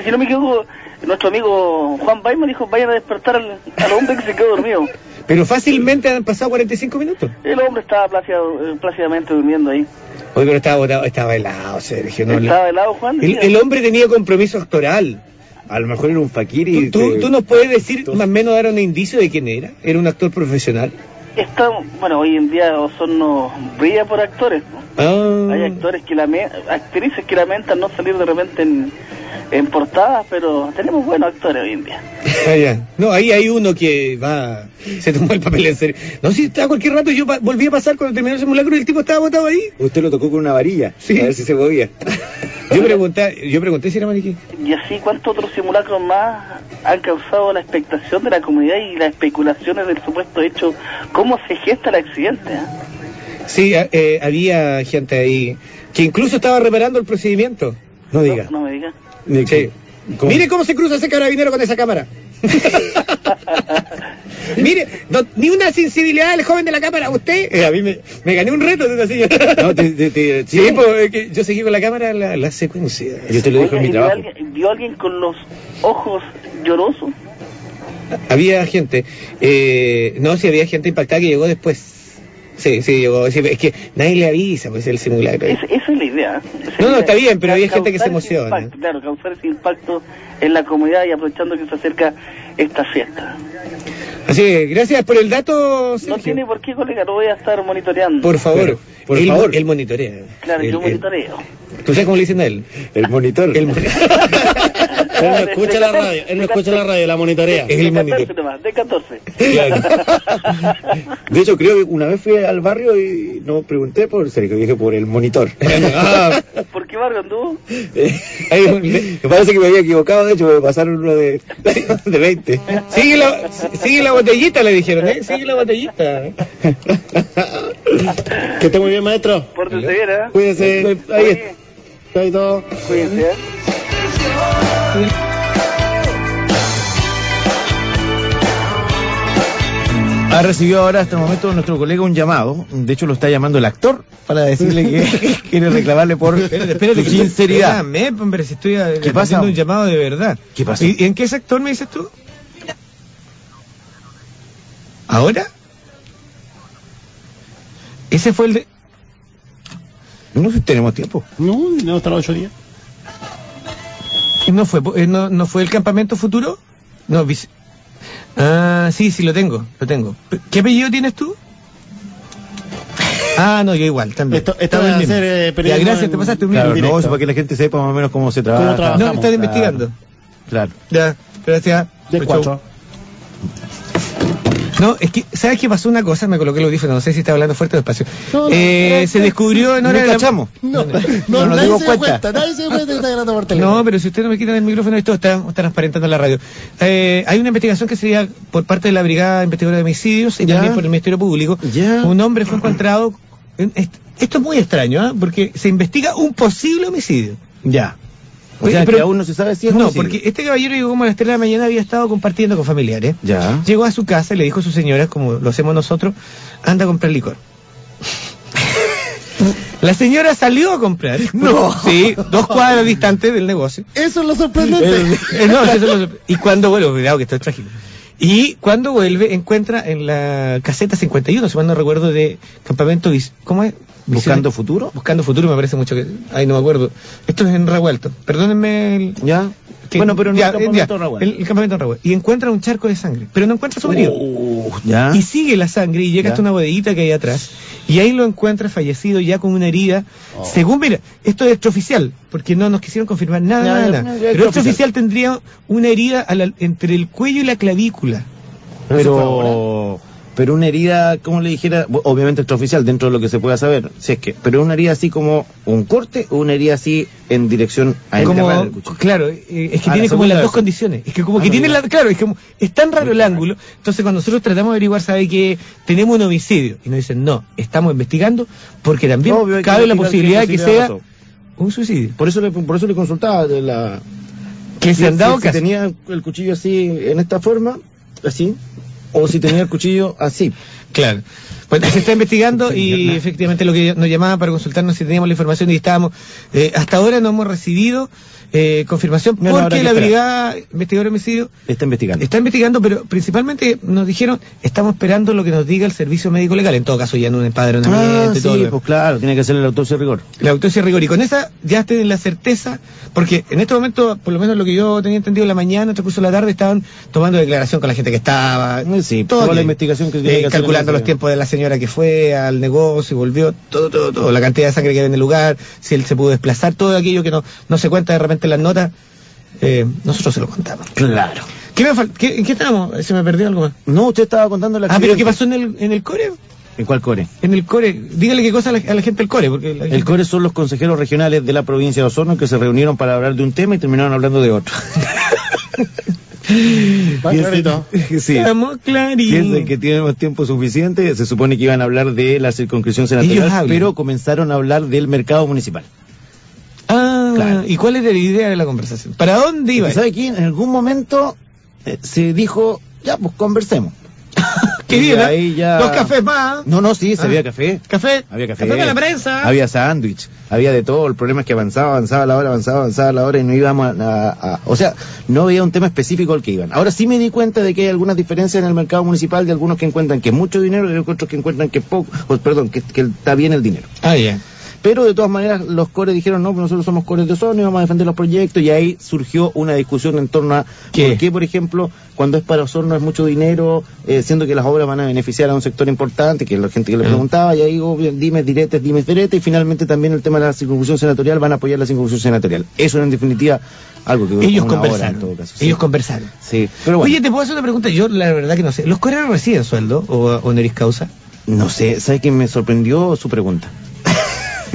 si no me equivoco, nuestro amigo Juan Baima dijo, vayan a despertar al, al hombre que se quedó dormido. Pero fácilmente han pasado 45 minutos. El hombre estaba plácido- eh, plácidamente durmiendo ahí. Oye, pero estaba botado, estaba helado, Sergio. No, Estaba de lado Juan. el, hombre tenía compromiso actoral. A lo mejor era un fakir y... ¿Tú, tú, te- tú nos puedes decir, más o menos, dar un indicio de quién era? ¿Era un actor profesional? Está, bueno, hoy en día Osorno brilla por actores. ¿no? Ah, Hay actores que actrices que lamentan no salir de repente en, en portadas, pero tenemos buenos actores hoy en día. ah, ya. No, ahí hay uno que va, se tomó el papel en serio. No, si estaba cualquier rato, yo volví a pasar cuando terminó el simulacro y el tipo estaba botado ahí. Usted lo tocó con una varilla. Sí. A ver si se movía. Yo pregunté, yo pregunté si era maniquí. Y así, ¿cuántos otros simulacros más han causado la expectación de la comunidad y las especulaciones del supuesto hecho? ¿Cómo se gesta el accidente? eh? Sí, a- eh, había gente ahí que incluso estaba reparando el procedimiento. No diga. No, no me digas. Sí. Mire cómo se cruza ese carabinero con esa cámara. (laughs) Mire, no- ni una sensibilidad del joven de la cámara. Usted, eh, a mí me, me gané un reto de una señora. No, te- te- te- (laughs) sí, pues, es que yo seguí con la cámara la, la secuencia. Yo te lo dije en mi ¿y vio, trabajo. alguien, vio alguien con los ojos llorosos? Había gente, eh, no, sí había gente impactada que llegó después. Sí, sí, sí, es que nadie le avisa, pues el simulacro. Es- esa es la idea. Esa No, no, está bien, pero había gente que se Causar ese emociona. impacto, claro, causar ese impacto en la comunidad y aprovechando que se acerca esta fiesta. Así que, gracias por el dato, No tiene por qué, colega, lo voy a estar monitoreando. Por favor, por el, favor. el monitorea. Claro, El- yo el- monitoreo. ¿Tú sabes cómo le dicen a él? El monitor. El monitor. (laughs) Él no escucha la radio, él no escucha la radio, la monitorea. Es el de monitor. 14 nomás, de 14. (laughs) De hecho, creo que una vez fui al barrio y no pregunté por Sergio, dije por el monitor. (laughs) Ah, ¿Por qué barrio anduvo? Ahí, me parece que me había equivocado, de hecho me pasaron uno de, (laughs) de 20. sigue, la, sigue la botellita, le dijeron, ¿eh? Sigue la botellita. Que esté muy bien, maestro. Pórtense bien, ¿eh? Cuídense. Ahí está. Ahí todo. Cuídense, ¿eh? Ha recibido ahora hasta el momento nuestro colega un llamado, de hecho lo está llamando el actor para decirle que (laughs) quiere reclamarle por Espérate, espérate, sinceridad. Espérame, hombre, si estoy eh, ¿Qué pasa? haciendo un llamado de verdad. ¿Qué pasó? ¿Y, y en qué sector me dices tú? ¿Ahora? Ese fue el de... No sé si tenemos tiempo. No, no hasta los ocho días. ¿No fue, eh, no, no fue el campamento futuro? No, Ah, sí, sí, lo tengo, lo tengo. ¿Qué apellido tienes tú? Ah, no, yo igual, también. Esto, esto va a ser eh, Ya, gracias, en- te pasaste un Claro, no, eso para que la gente sepa más o menos cómo se trabaja. No, estás investigando. Claro. Ya, gracias. De Chau, cuatro. No, es que, ¿sabes qué pasó una cosa? Me coloqué el audífono, no sé si está hablando fuerte o despacio. No, no, eh, no, se no, descubrió en hora no de la- cachamos. No, no, nadie se dio cuenta. cuenta. Nadie se dio cuenta que está grabando por teléfono. No, pero si ustedes no me quitan el micrófono, esto está, está transparentando en la radio. Eh, hay una investigación que sería por parte de la Brigada Investigadora de Homicidios y Ya. también por el Ministerio Público. Ya. Un hombre fue encontrado. en- est- Esto es muy extraño, ¿ah? porque se investiga un posible homicidio. Ya. O Oye, sea, pero- que aún no se sabe si es No, homicidio. porque este caballero llegó como a las 3 de la mañana, había estado compartiendo con familiares. Ya. Llegó a su casa y le dijo a su señora, como lo hacemos nosotros, anda a comprar licor. (laughs) La señora salió a comprar. No. Sí, dos cuadras distantes del negocio. Eso es lo sorprendente. (laughs) Eh, no, eso lo- y cuando vuelve, cuidado que esto es trágico. Y cuando vuelve, encuentra en la caseta 51, si mal no recuerdo, de campamento, Vis- ¿cómo es? ¿Buscando futuro? Buscando futuro, me parece mucho que. Ay, no me acuerdo. Esto es en Revuelto. Perdónenme el. Ya. Que- bueno, pero en ya, el campamento ya. El, el campamento Revuelto. Y encuentra un charco de sangre, pero no encuentra a su marido. Uh, ya. Y sigue la sangre y llega hasta una bodeguita que hay atrás. Y ahí lo encuentra fallecido ya con una herida. Oh. Según, mira, esto es extraoficial, porque no nos quisieron confirmar nada, Ya, nada, ya, ya, Pero extraoficial. extraoficial tendría una herida a la- entre el cuello y la clavícula. Pero, pero una herida, como le dijera, obviamente extraoficial dentro de lo que se pueda saber, si es que, pero una herida así como un corte o una herida así en dirección a como, enterrar el cuchillo. claro, eh, es que Ah, tiene la como las dos condiciones. Es que como Ah, que no, tiene la, claro, es como, es tan raro el ángulo. Entonces cuando nosotros tratamos de averiguar, sabe que tenemos un homicidio. Y nos dicen, no, estamos investigando porque también Obvio, que cabe la posibilidad que posibilidad sea pasó. un suicidio. Por eso le, por eso le consultaba de la Que se han dado si, si tenía el cuchillo así en esta forma, así, o si tenía el cuchillo así. Claro. Bueno, se está investigando y efectivamente lo que nos llamaban para consultarnos si teníamos la información y estábamos. eh, hasta ahora no hemos recibido eh, confirmación No, porque que la. Brigada Investigadora de Homicidio Está investigando. está investigando, pero principalmente nos dijeron, estamos esperando lo que nos diga el Servicio Médico Legal. En todo caso, ya no un empadronamiento Ah, y todo. sí, demás. pues claro, tiene que hacer la autopsia de rigor. La autopsia rigor. Y con esa ya tienen la certeza, porque en este momento, por lo menos lo que yo tenía entendido en la mañana, transcurso de la tarde, estaban tomando declaración con la gente que estaba. Sí, todo toda la investigación que tiene Eh, que hacer los tiempos de la señora que fue al negocio y volvió, todo, todo, todo, la cantidad de sangre que había en el lugar, si él se pudo desplazar, todo aquello que no, no se cuenta de repente en las notas, eh, nosotros se lo contamos. Claro. ¿Qué me qué- ¿En qué estábamos? ¿Se me perdió algo más? No, usted estaba contando la Ah, pero ¿qué pasó en el, en el core? ¿En cuál core? En el core. Dígale qué cosa a la, a la gente del core. Porque la El gente- core son los consejeros regionales de la provincia de Osorno que se reunieron para hablar de un tema y terminaron hablando de otro. (laughs) (laughs) Clarito. (laughs) Sí. Estamos claritos. Piensen que tenemos tiempo suficiente. Se supone que iban a hablar de la circunscripción senatorial, pero comenzaron a hablar del mercado municipal. Ah, Claro. ¿y cuál era la idea de la conversación? ¿Para dónde iba? ¿Sabe quién? En algún momento eh, se dijo ya, pues conversemos. (laughs) Qué bien, ¿eh? ya- Dos cafés más. No, no, sí, se Ah. había café. Café. Había café. Café con la prensa. Había sándwich, había de todo. El problema es que avanzaba, avanzaba la hora, avanzaba, avanzaba la hora y no íbamos a, a- a- O sea, no había un tema específico al que iban. Ahora sí me di cuenta de que hay algunas diferencias en el mercado municipal de algunos que encuentran que es mucho dinero y otros que encuentran que es poco. o, perdón, que, que está bien el dinero. Ah, ya. Pero de todas maneras los cores dijeron, no, pues nosotros somos cores de Osorno y vamos a defender los proyectos y ahí surgió una discusión en torno a ¿Qué? por qué, por ejemplo, cuando es para Osorno es mucho dinero, eh, siendo que las obras van a beneficiar a un sector importante, que la gente que le Ah. preguntaba, y ahí hubo dimes, diretes, dimes, diretes, y finalmente también el tema de la circunscripción senatorial, van a apoyar la circunscripción senatorial. Eso era en definitiva algo que Ellos una hora conversaron. en todo caso. sí. Ellos conversaron. Sí, pero bueno. Oye, ¿te puedo hacer una pregunta? Yo la verdad que no sé. ¿Los coreanos reciben sueldo o honoris causa? No sé, ¿sabes que me sorprendió su pregunta?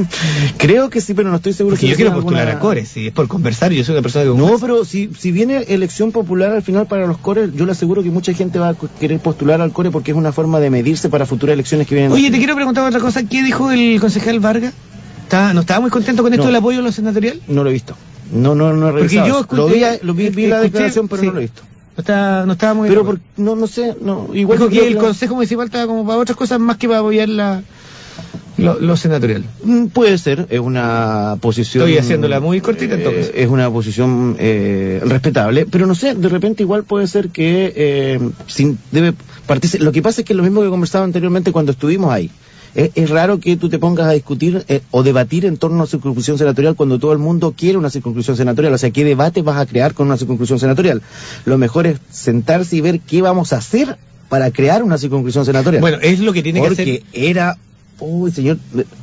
(laughs) Creo que sí, pero no estoy seguro Porque si yo quiero postular alguna- a Cores, si es por conversar, yo soy una persona que... No, pero si, si viene elección popular al final para los cores, yo le aseguro que mucha gente va a querer postular al core porque es una forma de medirse para futuras elecciones que vienen. Oye, te quiero preguntar otra cosa. ¿Qué dijo el concejal Vargas? ¿Está- ¿No estaba muy contento con esto No. del apoyo a los senatorial? No lo he visto. No, no, no he Porque revisado. yo escuché- lo vi, lo vi, vi la declaración, pero sí. no lo he visto. No estaba, no estaba muy... Pero por- no, no sé, no, igual Dijo que el consejo municipal estaba como para otras cosas más que para apoyar la, lo, lo senatorial. Mm, Puede ser, es una posición. Estoy haciéndola muy cortita en todo eh. Es una posición eh, respetable, pero no sé, de repente igual puede ser que eh, sin, debe. Lo que pasa es que lo mismo que conversaba anteriormente cuando estuvimos ahí. Es, es raro que tú te pongas a discutir eh, o debatir en torno a circunscripción senatorial cuando todo el mundo quiere una circunscripción senatorial. O sea, ¿qué debate vas a crear con una circunscripción senatorial? Lo mejor es sentarse y ver qué vamos a hacer para crear una circunscripción senatorial. Bueno, es lo que tiene que Porque hacer... era Uy, señor,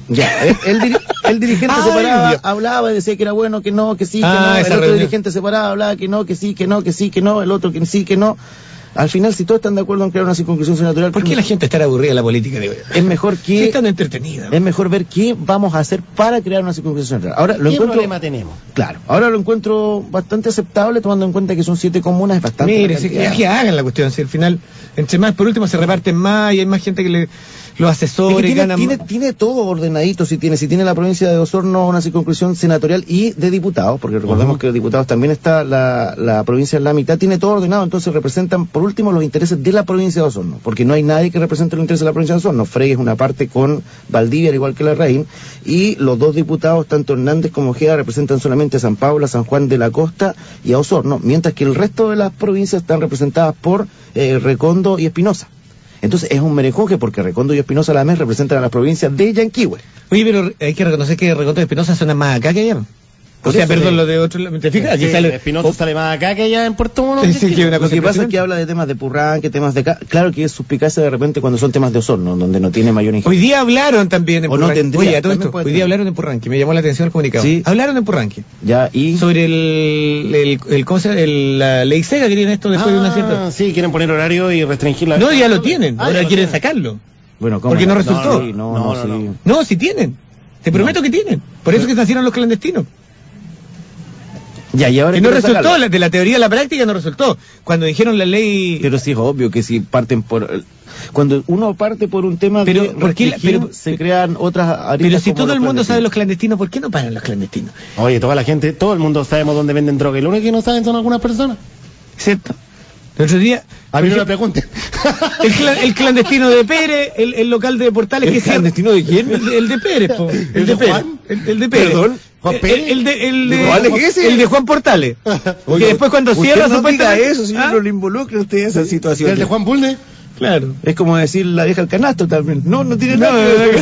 ya, el, el diri- el dirigente (laughs) Ay, separado Dios. hablaba y decía que era bueno, que no, que sí, que Ah, no. El otro reunión. dirigente separado hablaba que no, que sí, que no, que sí, que no. El otro que sí, que no. Al final, si todos están de acuerdo en crear una circunscripción senatorial, ¿Por qué la gente estará aburrida de la política? Digo yo? es mejor Sí, que están entretenidas. es mejor ver qué vamos a hacer para crear una circunscripción senatorial. Ahora lo ¿Qué encuentro problema tenemos? claro, ahora lo encuentro bastante aceptable tomando en cuenta que son siete comunas, es bastante. Mire, si, que hagan la cuestión, si al final, entre más, por último se reparten más y hay más gente que le, los Es que asesores tiene, ganan tiene, todo ordenadito, si tiene, si tiene la provincia de Osorno una circunscripción senatorial y de diputados, porque recordemos que de diputados también está la, la provincia en la mitad, tiene todo ordenado, entonces representan por último los intereses de la provincia de Osorno, porque no hay nadie que represente los intereses de la provincia de Osorno. Frey es una parte con Valdivia, al igual que la Rein, y los dos diputados, tanto Hernández como Ojeda, representan solamente a San Pablo, a San Juan de la Costa y a Osorno, mientras que el resto de las provincias están representadas por eh, Recondo y Espinosa. Entonces es un merenjonje porque Recondo y Espinosa a la vez representan a las provincias de Yanquihue. Oye, pero hay que reconocer que Reconto de Espinosa suena más acá que allá. O sea, perdón, lo de otro. ¿Te fijas? Aquí Sí, sale. Espinosa sale más acá que allá en Puerto Mono. Sí, sí, que una Lo cosa que pasa es que habla de temas de Purranque, temas de acá. Claro que es suspicacia de repente cuando son temas de Osorno, donde no tiene mayor injerencia. Hoy día hablaron también en O no tendría, Oye, todo esto, hoy día hablaron en Purranque, me llamó la atención el comunicado. Sí. Hablaron en Purranque. Ya, y Sobre el, el, el, ¿cómo se la ley seca que tienen esto después de una cierta... Ah, sí, quieren poner horario y restringir la... No, ya lo tienen, Ah, ahora lo quieren tienen. sacarlo. bueno, ¿cómo? Porque no resultó. no, No, no, no, sí. no. Tienen. Te prometo que tienen. Por eso que nacieron los clandestinos. Ya, y ahora Que no resultó, sacarlo. la- de la teoría a la práctica no resultó. Cuando dijeron la ley... Pero sí es obvio que si parten por... Cuando uno parte por un tema Pero, de ¿por qué la- restringir, pero- se crean otras aristas Pero si todo el mundo sabe los clandestinos. ¿por qué no paran los clandestinos? Oye, toda la gente, todo el mundo sabemos dónde venden droga. Y lo único que no saben son algunas personas. ¿Cierto? El otro día... A mí no me pregunten. El, cla- el clandestino de Pérez, el, el local de Portales ¿El que clandestino de quién? El, de- el de Pérez, po. El, ¿El de de Pérez. Juan? El, el de Pérez. Perdón, Juan El- de, el, de, el de Juan Portales. (laughs) Que después cuando cierra no diga eso, señor, ¿Ah? no le involucre usted esa situación. ¿El de Juan Bulne? Claro. Es como decir la vieja al canasto también. No, no tiene No, nada. que.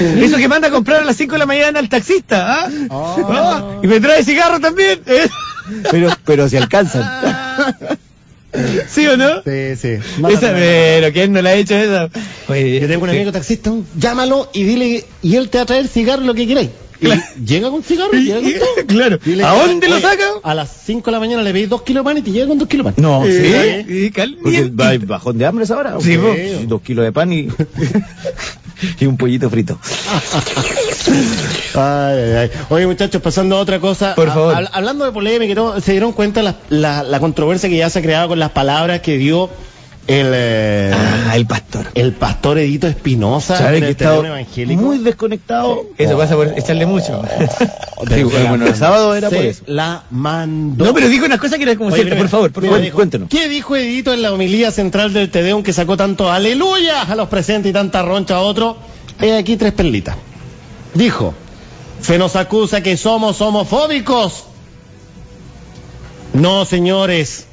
(laughs) Eso que manda a comprar a las 5 de la mañana al taxista, ¿ah? Oh. Ah, Y me trae cigarro también. ¿eh? pero, pero si alcanzan. (laughs) ¿Sí o no? Sí, sí. Esa, pero ¿quién no la ha hecho esa? Oye, Yo tengo un amigo taxista, llámalo y dile, y él te va a traer cigarro lo que queráis. Y Claro. llega con cigarro, llega con (laughs) todo. Claro. Dile, ¿A dónde lo saca? A las 5 de la mañana le pedís 2 kilos de pan y te llega con 2 kilos de pan. No, Sí, sí. hay bajón de hambre esa hora. Sí, Ok. po. Y dos kilos de pan y, (laughs) (laughs) y un pollito frito. Ay, ay, ay. Oye, muchachos, pasando a otra cosa. Por favor. hab- hablando de polémica ¿se dieron cuenta la, la, la controversia que ya se ha creado con las palabras que dio el, eh, Ah, el pastor. el pastor Edito Espinosa ¿Sabe que evangélico. muy desconectado? Eso pasa por echarle mucho. Sí, (laughs) bueno, el sábado era por eso. la mandó. No, pero dijo unas cosas que era como Oye, cierta, mira, por favor, por mira, favor. dijo, cuéntenos. ¿Qué dijo Edito en la homilía central del Tedeum que sacó tanto aleluya a los presentes y tanta roncha a otro? He aquí tres perlitas. Dijo, se nos acusa que somos homofóbicos. No, señores.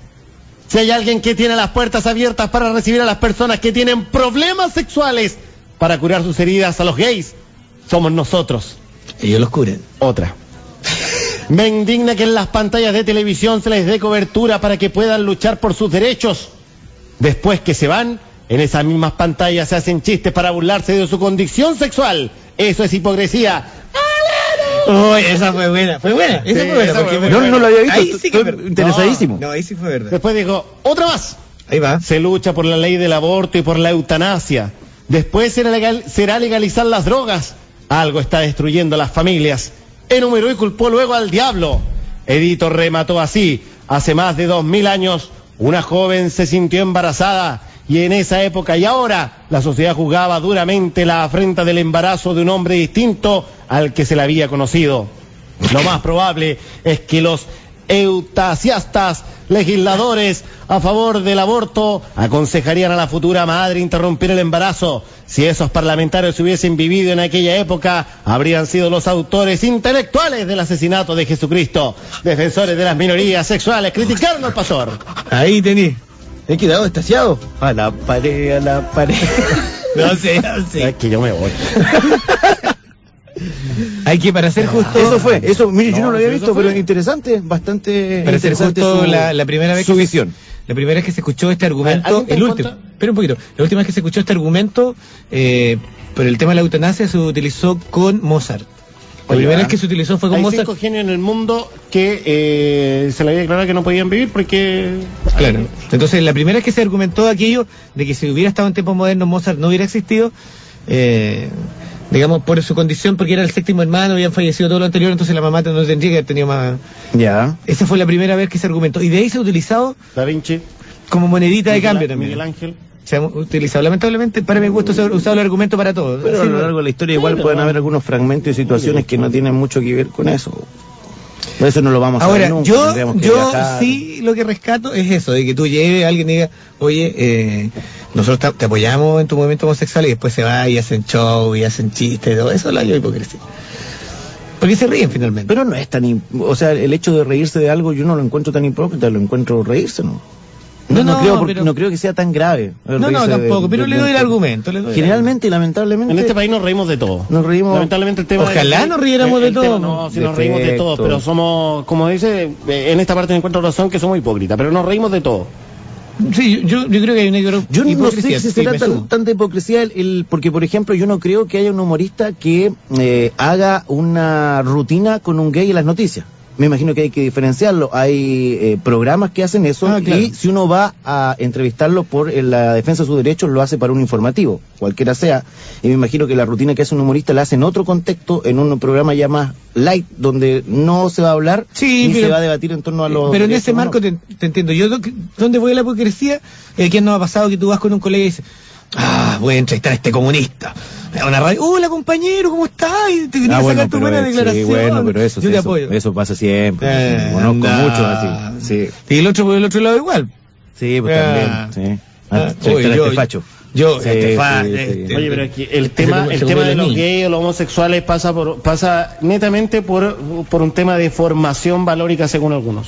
Si hay alguien que tiene las puertas abiertas para recibir a las personas que tienen problemas sexuales para curar sus heridas a los gays, somos nosotros. Ellos los curan. Otra. Me indigna que en las pantallas de televisión se les dé cobertura para que puedan luchar por sus derechos. Después que se van, en esas mismas pantallas se hacen chistes para burlarse de su condición sexual. Eso es hipocresía. Oh, esa fue buena, fue buena, esa Sí, fue buena. esa porque fue fue buena. No, no lo había visto. Ahí sí que estoy fue- interesadísimo. No, ahí sí fue verdad. Después dijo, otra más. Ahí va. Se lucha por la ley del aborto y por la eutanasia. Después será, legal- será legalizar las drogas. Algo está destruyendo las familias. Enumeró y culpó luego al diablo. Edito remató así. Hace más de dos mil años, una joven se sintió embarazada y en esa época y ahora la sociedad juzgaba duramente la afrenta del embarazo de un hombre distinto al que se le había conocido. Lo más probable es que los eutasiastas, legisladores a favor del aborto, aconsejarían a la futura madre interrumpir el embarazo. Si esos parlamentarios hubiesen vivido en aquella época, habrían sido los autores intelectuales del asesinato de Jesucristo. Defensores de las minorías sexuales criticaron al pastor. Ahí He quedado estaciado. A la pared, a la pared. (laughs) No sé, no sé. Es que yo me voy. (laughs) Hay que, para ser justo. Eso fue, eso, mire, yo no lo había visto, pero interesante, bastante Para ser interesante justo, su- la, la primera vez su que se- visión. la primera vez que se escuchó este argumento, ¿Alguien está el último, espera un poquito, la última vez que se escuchó este argumento, eh, por el tema de la eutanasia se utilizó con Mozart. La primera vez que se utilizó fue con Hay Mozart. cinco genios en el mundo que eh, se le había declarado que no podían vivir porque... Claro. Entonces, la primera vez que se argumentó aquello de que si hubiera estado en tiempos modernos Mozart no hubiera existido, eh, digamos, por su condición, porque era el séptimo hermano, habían fallecido todo lo anterior, entonces la mamá no tendría que haber tenido más. Ya. Esa fue la primera vez que se argumentó. Y de ahí se ha utilizado Da Vinci, como monedita de cambio también. Miguel Ángel. Se ha utilizado. Lamentablemente, para mi gusto, se ha usado el argumento para todo. Pero a lo largo de la historia igual Bueno. pueden haber algunos fragmentos y situaciones que no tienen mucho que ver con eso. Por eso no lo vamos a Ahora, ver nunca, yo, yo sí lo que rescato es eso, de que tú lleves a alguien y diga, oye, eh, nosotros te, apoyamos en tu movimiento homosexual y después se va y hacen show y hacen chistes y todo eso, la hipocresía. Porque se ríen finalmente. Pero no es tan... O sea, el hecho de reírse de algo yo no lo encuentro tan hipócrita, lo encuentro reírse, ¿no? No, No, no, no, creo, porque- pero- no creo que sea tan grave. No, no, de- tampoco, pero de- le doy el argumento. Le doy el Generalmente y lamentablemente... En este país nos reímos de todo. Nos reímos... Lamentablemente el tema Ojalá de- nos riéramos el- de el todo. tema- no, sí nos reímos de todo, pero somos, como dice, eh, en esta parte me encuentro razón que somos hipócritas, pero nos reímos de todo. Sí, yo, yo creo que hay una hipocresía. Yo no sé si sí, será tan- tanta hipocresía, el, el- porque por ejemplo yo no creo que haya un humorista que eh, haga una rutina con un gay en las noticias. Me imagino que hay que diferenciarlo. Hay eh, programas que hacen eso Ah, claro. y si uno va a entrevistarlo por eh, la defensa de sus derechos, lo hace para un informativo, cualquiera sea. Y me imagino que la rutina que hace un humorista la hace en otro contexto, en un programa ya más light, donde no se va a hablar Sí, ni pero- se va a debatir en torno a los... Pero en ese marco te, te entiendo. Yo, ¿dónde voy a la hipocresía? Eh, ¿Quién nos ha pasado que tú vas con un colega y dices, ah, voy a entrevistar a este comunista? Da una radio, hola compañero, ¿cómo estás? Y te quería Ah, sacar tu buena declaración. sí, bueno, pero eso, Yo sí, te eso, apoyo. eso pasa siempre. Eh, Conozco anda. muchos así. Sí, Y el otro por el otro lado igual. sí pues Ah. también. Sí. Ah, Ah, oye, yo- este facho. Yo, Sí, este sí, fa- sí. este- Oye, pero aquí el tema, el tema de los gays o los homosexuales pasa por, pasa netamente por, por un tema de formación valórica según algunos.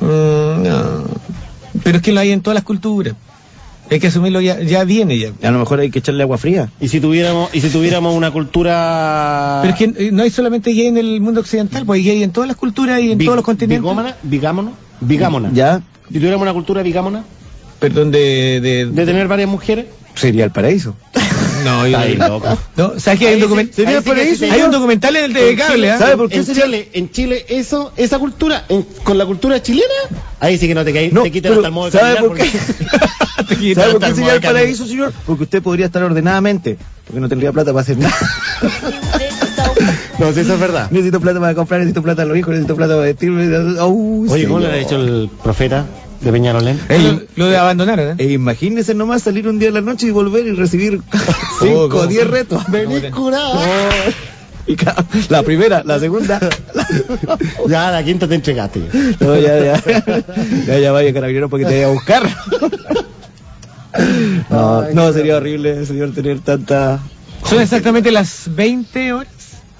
Mm, no. Pero es que lo hay en todas las culturas. Hay que asumirlo ya, ya viene ya. A lo mejor hay que echarle agua fría. Y si tuviéramos, y si tuviéramos una cultura Pero es que eh, no hay solamente gay en el mundo occidental, pues hay gay en todas las culturas y en bi- todos los continentes. bigómana, bigámonos, bigámona. Ya Si tuviéramos una cultura bigámona, Perdón, de, de, de tener varias mujeres, sería el paraíso. No, yo está ahí no. loco. No, ¿sabes que hay un, Ahí sí- document- ahí sí que sí te- hay un documental en el TV Cable, Chile, ¿ah? ¿Sabe por qué en sería- Chile, en Chile eso, esa cultura, en- con la cultura chilena, ahí sí que no te caes, No, te quitan hasta el modo de ¿sabe caminar por qué? porque- ¿Sabe por qué sería el paraíso, señor? Porque usted podría estar ordenadamente. Porque no tendría plata para hacer nada. (laughs) No, sí, eso es verdad. necesito plata para comprar, necesito plata a los hijos, necesito plata para vestirme. Oh, Oye, ¿cómo le ha dicho el profeta? De Peñarolén. Lo, lo de abandonar, ¿eh? E imagínense nomás salir un día de la noche y volver y recibir 5 o ¿cómo? 10 retos. Venís curado. La primera, la segunda. (laughs) Ya, la quinta te entregaste. No, ya, ya. Ya, ya vaya carabinero porque te voy a buscar. No, no, sería horrible, señor, tener tanta. Son exactamente las 20 horas.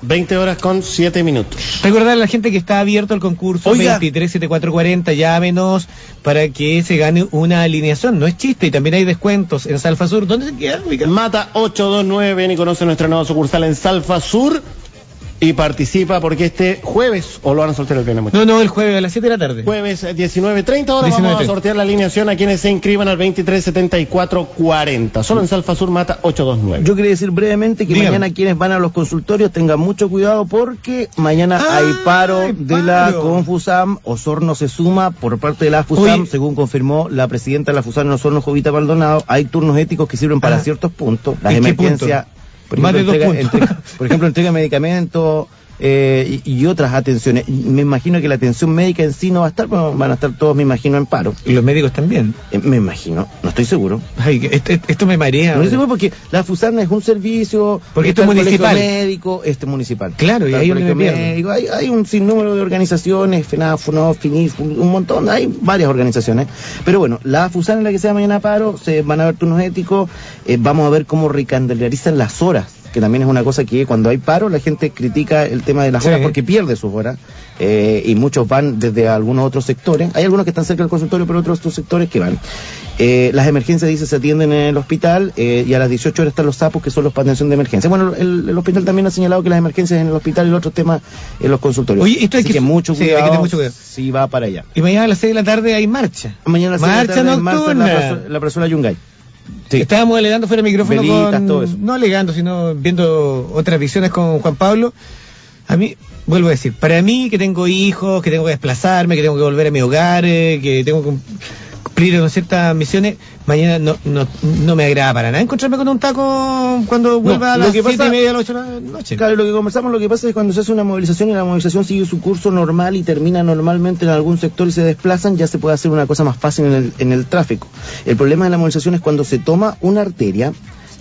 20 horas con 7 minutos. Recordar a la gente que está abierto el concurso Oiga. 237440, llámenos para que se gane una alineación. No es chiste y también hay descuentos en Salfa Sur. ¿Dónde se queda? Mata 829, ven y conoce nuestra nueva sucursal en Salfa Sur y participa porque este jueves, o lo van a sortear el viernes? No, no, el jueves a las 7 de la tarde. Jueves eh, 19.30 horas 19:30. vamos a sortear la alineación a quienes se inscriban al 237440. Solo en Salfa Sur Mata 829. Yo quería decir brevemente que Dígame. mañana quienes van a los consultorios tengan mucho cuidado porque mañana Ah, hay paro hay de la. Confusam. Osorno se suma por parte de la FUSAM, según confirmó la presidenta de la FUSAM en Osorno, Jovita Maldonado. Hay turnos éticos que sirven para Ah. ciertos puntos. Las ¿En qué por Más ejemplo, de dos entrega- puntos. entrega- por ejemplo, entrega de medicamentos. Eh, y, y otras atenciones. Me imagino que la atención médica en sí no va a estar, pero van a estar todos, me imagino, en paro. Y los médicos también. Eh, me imagino, no estoy seguro. Ay, esto, esto me marea. No estoy seguro porque la FUSAN es un servicio. Porque esto es municipal. médico, este municipal. Claro, y pierdo. médico, hay, hay un sinnúmero de organizaciones, FENAF, FUNOF, FINIF, un, montón, hay varias organizaciones. Pero bueno, la FUSAN es la que se da mañana a paro, se van a ver turnos éticos, eh, vamos a ver cómo recandidarizan las horas que también es una cosa que cuando hay paro la gente critica el tema de las Sí. horas porque pierde sus horas eh, y muchos van desde algunos otros sectores. Hay algunos que están cerca del consultorio, pero otros otros sectores que van. Eh, las emergencias, dice, se atienden en el hospital eh, y a las 18 horas están los sapos, que son los para atención de emergencia. Bueno, el, el hospital también ha señalado que las emergencias en el hospital y el otro tema en los consultorios. Oye, esto hay Así que- mucho sí, hay que cuidado. tener mucho cuidado. Si va para allá. Y mañana a las 6 de la tarde hay marcha. Mañana a las seis de la tarde hay marcha la, la plazuela Yungay. Sí. Estábamos alegando fuera de micrófono Velitas, con... todo eso. No alegando, sino viendo otras visiones con Juan Pablo. A mí, vuelvo a decir, para mí que tengo hijos, que tengo que desplazarme, que tengo que volver a mi hogar, eh, que tengo que cumplir con ciertas misiones, mañana no, no, no me agrada para nada encontrarme con un taco cuando vuelva a las siete y media, a las ocho de la noche. Claro, lo que conversamos, lo que pasa es cuando se hace una movilización y la movilización sigue su curso normal y termina normalmente en algún sector y se desplazan, ya se puede hacer una cosa más fácil en el, en el tráfico. El problema de la movilización es cuando se toma una arteria,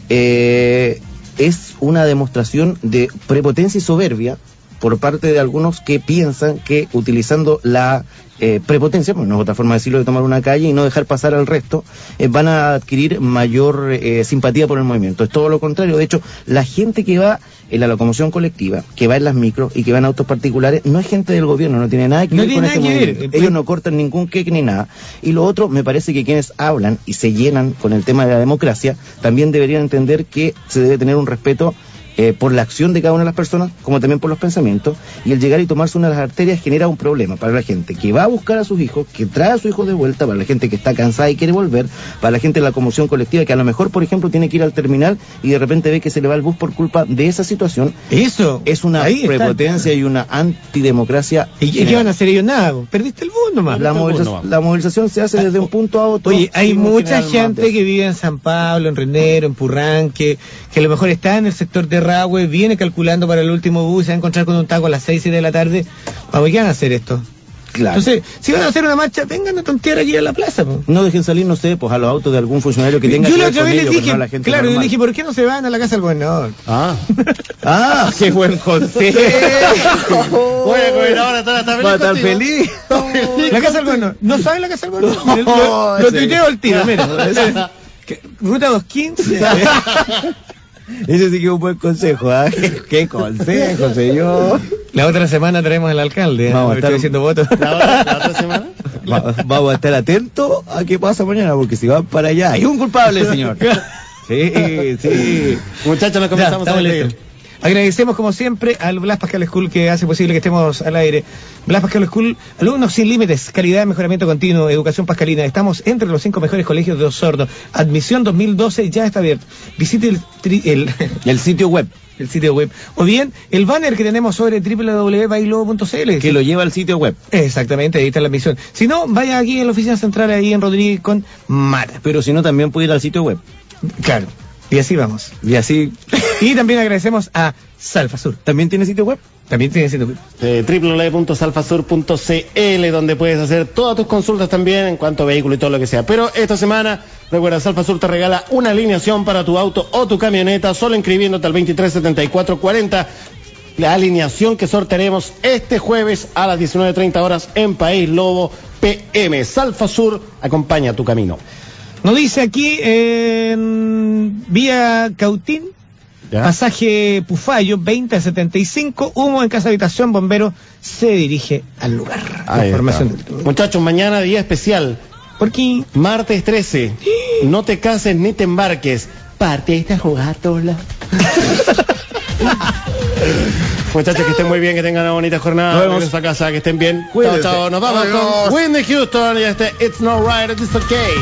eh, es una demostración de prepotencia y soberbia por parte de algunos que piensan que utilizando la eh, prepotencia, pues no es otra forma de decirlo, de tomar una calle y no dejar pasar al resto, eh, van a adquirir mayor eh, simpatía por el movimiento. Es todo lo contrario. De hecho, la gente que va en la locomoción colectiva, que va en las micros y que va en autos particulares, no es gente del gobierno, no tiene nada que No ver con este movimiento. Eh, Ellos no cortan ningún queque ni nada. Y lo otro, me parece que quienes hablan y se llenan con el tema de la democracia, también deberían entender que se debe tener un respeto eh, por la acción de cada una de las personas, como también por los pensamientos, y el llegar y tomarse una de las arterias genera un problema para la gente que va a buscar a sus hijos, que trae a sus hijos de vuelta, para la gente que está cansada y quiere volver, para la gente de la conmoción colectiva, que a lo mejor, por ejemplo, tiene que ir al terminal y de repente ve que se le va el bus por culpa de esa situación. Eso. Es una Ahí está. prepotencia y una antidemocracia. ¿Y qué van a hacer ellos? Nada, perdiste el bus nomás. La, moviliza- la movilización se hace desde un punto a otro. Oye, hay mucha gente que vive en San Pablo, en Renero, en Purranque, que a lo mejor está en el sector de Rahue, viene calculando para el último bus, se va a encontrar con un taco a las 6 de la tarde. Vamos, ¿qué van a hacer esto? Claro. Entonces, si van a hacer una marcha, vengan a tontear aquí a la plaza. po. No dejen salir, no sé, pues a los autos de algún funcionario que tenga yo que la ver otra con vez les dije, no claro, yo normal. le dije, ¿por qué no se van a la casa del gobernador? Ah. (laughs) Ah, (laughs) qué buen consejo. Bueno, (laughs) bueno, ahora está, feliz. Estar feliz. La casa del gobernador. ¿No saben la casa del gobernador? No, lo, lo tuiteo al tiro, mira. Ruta 215. Ese sí que es un buen consejo, ¿ah? (laughs) ¿Qué, qué consejo, señor? La otra semana traemos al alcalde. ¿eh? Vamos a Estoy estar- haciendo votos. (laughs) ¿La otra, la otra semana? Va- vamos a estar atentos a qué pasa mañana, porque si van para allá, hay un culpable, señor. (laughs) Sí, sí. Muchachos, nos Ya, comenzamos a listos. Agradecemos como siempre al Blas Pascal School que hace posible que estemos al aire. Blas Pascal School, alumnos sin límites, calidad, mejoramiento continuo, educación pascalina. Estamos entre los cinco mejores colegios de Osorno. Admisión 2012 ya está abierto. Visite el, tri- el, (laughs) El sitio web, el sitio web. O bien el banner que tenemos sobre www.bailobo.cl. que lo lleva al sitio web. Exactamente, ahí está la admisión. Si no, vaya aquí en la oficina central, ahí en Rodríguez con Mara. Pero si no, también puede ir al sitio web. Claro. Y así vamos. Y así. (laughs) Y también agradecemos a Salfasur. ¿También tiene sitio web? También tiene sitio web. Eh, www.salfasur.cl donde puedes hacer todas tus consultas también en cuanto a vehículo y todo lo que sea. Pero esta semana, recuerda, Salfasur te regala una alineación para tu auto o tu camioneta solo inscribiéndote al 237440. La alineación que sortearemos este jueves a las 19.30 horas en País Lobo PM. Salfasur acompaña tu camino. Nos dice aquí en vía Cautín, ¿Ya? pasaje Pufayo 20 a 75, humo en casa habitación, bombero se dirige al lugar. Información del- Muchachos, mañana día especial. ¿Por qué? Martes 13. (gasps) No te cases ni te embarques. Partiste a jugar tola. (laughs) Muchachos, que estén muy bien, que tengan una bonita jornada. Nos vemos. A casa, que estén bien. Cuídense. Chao, chao. Nos vamos Adiós. con Whitney Houston y este It's No Right, It's Okay.